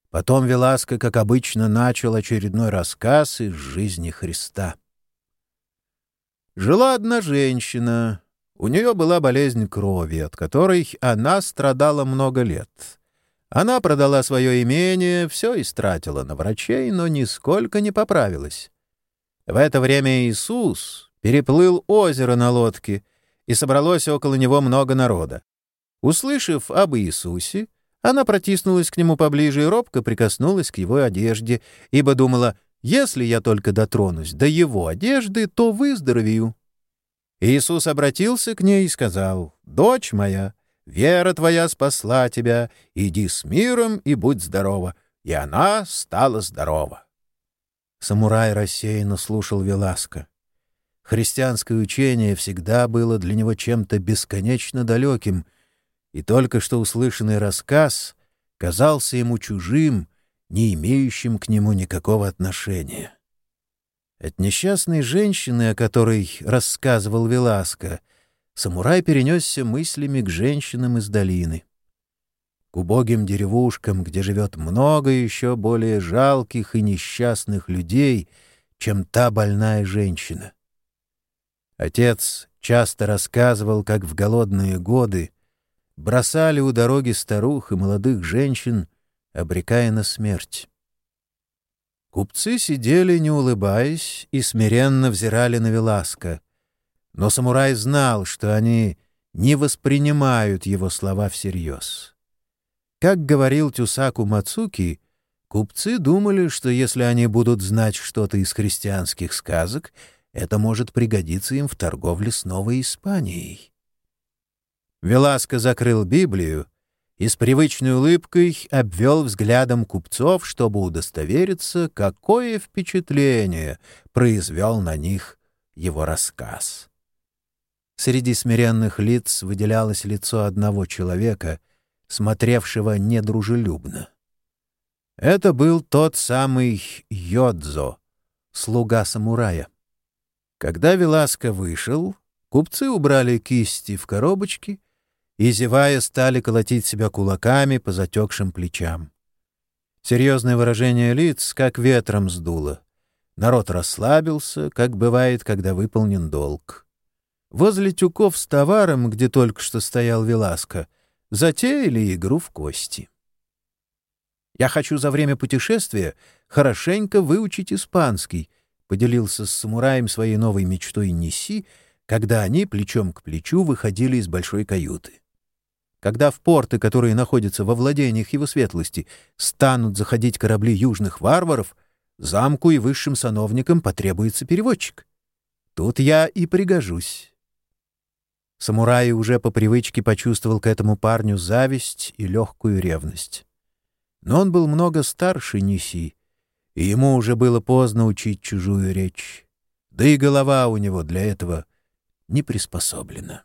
Потом Веласко, как обычно, начал очередной рассказ из жизни Христа. Жила одна женщина. У нее была болезнь крови, от которой она страдала много лет. Она продала свое имение, все истратила на врачей, но нисколько не поправилась. В это время Иисус переплыл озеро на лодке, и собралось около него много народа. Услышав об Иисусе, она протиснулась к нему поближе и робко прикоснулась к его одежде, ибо думала, если я только дотронусь до его одежды, то выздоровею. Иисус обратился к ней и сказал, «Дочь моя, вера твоя спасла тебя, иди с миром и будь здорова». И она стала здорова. Самурай рассеянно слушал Веласка. Христианское учение всегда было для него чем-то бесконечно далеким — и только что услышанный рассказ казался ему чужим, не имеющим к нему никакого отношения. От несчастной женщины, о которой рассказывал Веласко, самурай перенесся мыслями к женщинам из долины. К убогим деревушкам, где живет много еще более жалких и несчастных людей, чем та больная женщина. Отец часто рассказывал, как в голодные годы бросали у дороги старух и молодых женщин, обрекая на смерть. Купцы сидели, не улыбаясь, и смиренно взирали на Веласка. Но самурай знал, что они не воспринимают его слова всерьез. Как говорил Тюсаку Мацуки, купцы думали, что если они будут знать что-то из христианских сказок, это может пригодиться им в торговле с Новой Испанией. Веласко закрыл Библию и с привычной улыбкой обвел взглядом купцов, чтобы удостовериться, какое впечатление произвел на них его рассказ. Среди смиренных лиц выделялось лицо одного человека, смотревшего недружелюбно. Это был тот самый Йодзо, слуга самурая. Когда Веласко вышел, купцы убрали кисти в коробочки — и, зевая, стали колотить себя кулаками по затекшим плечам. Серьезное выражение лиц как ветром сдуло. Народ расслабился, как бывает, когда выполнен долг. Возле тюков с товаром, где только что стоял Веласко, затеяли игру в кости. «Я хочу за время путешествия хорошенько выучить испанский», — поделился с самураем своей новой мечтой Неси, когда они плечом к плечу выходили из большой каюты. Когда в порты, которые находятся во владениях его светлости, станут заходить корабли южных варваров, замку и высшим сановникам потребуется переводчик. Тут я и пригожусь. Самурай уже по привычке почувствовал к этому парню зависть и легкую ревность. Но он был много старше Ниси, и ему уже было поздно учить чужую речь. Да и голова у него для этого не приспособлена.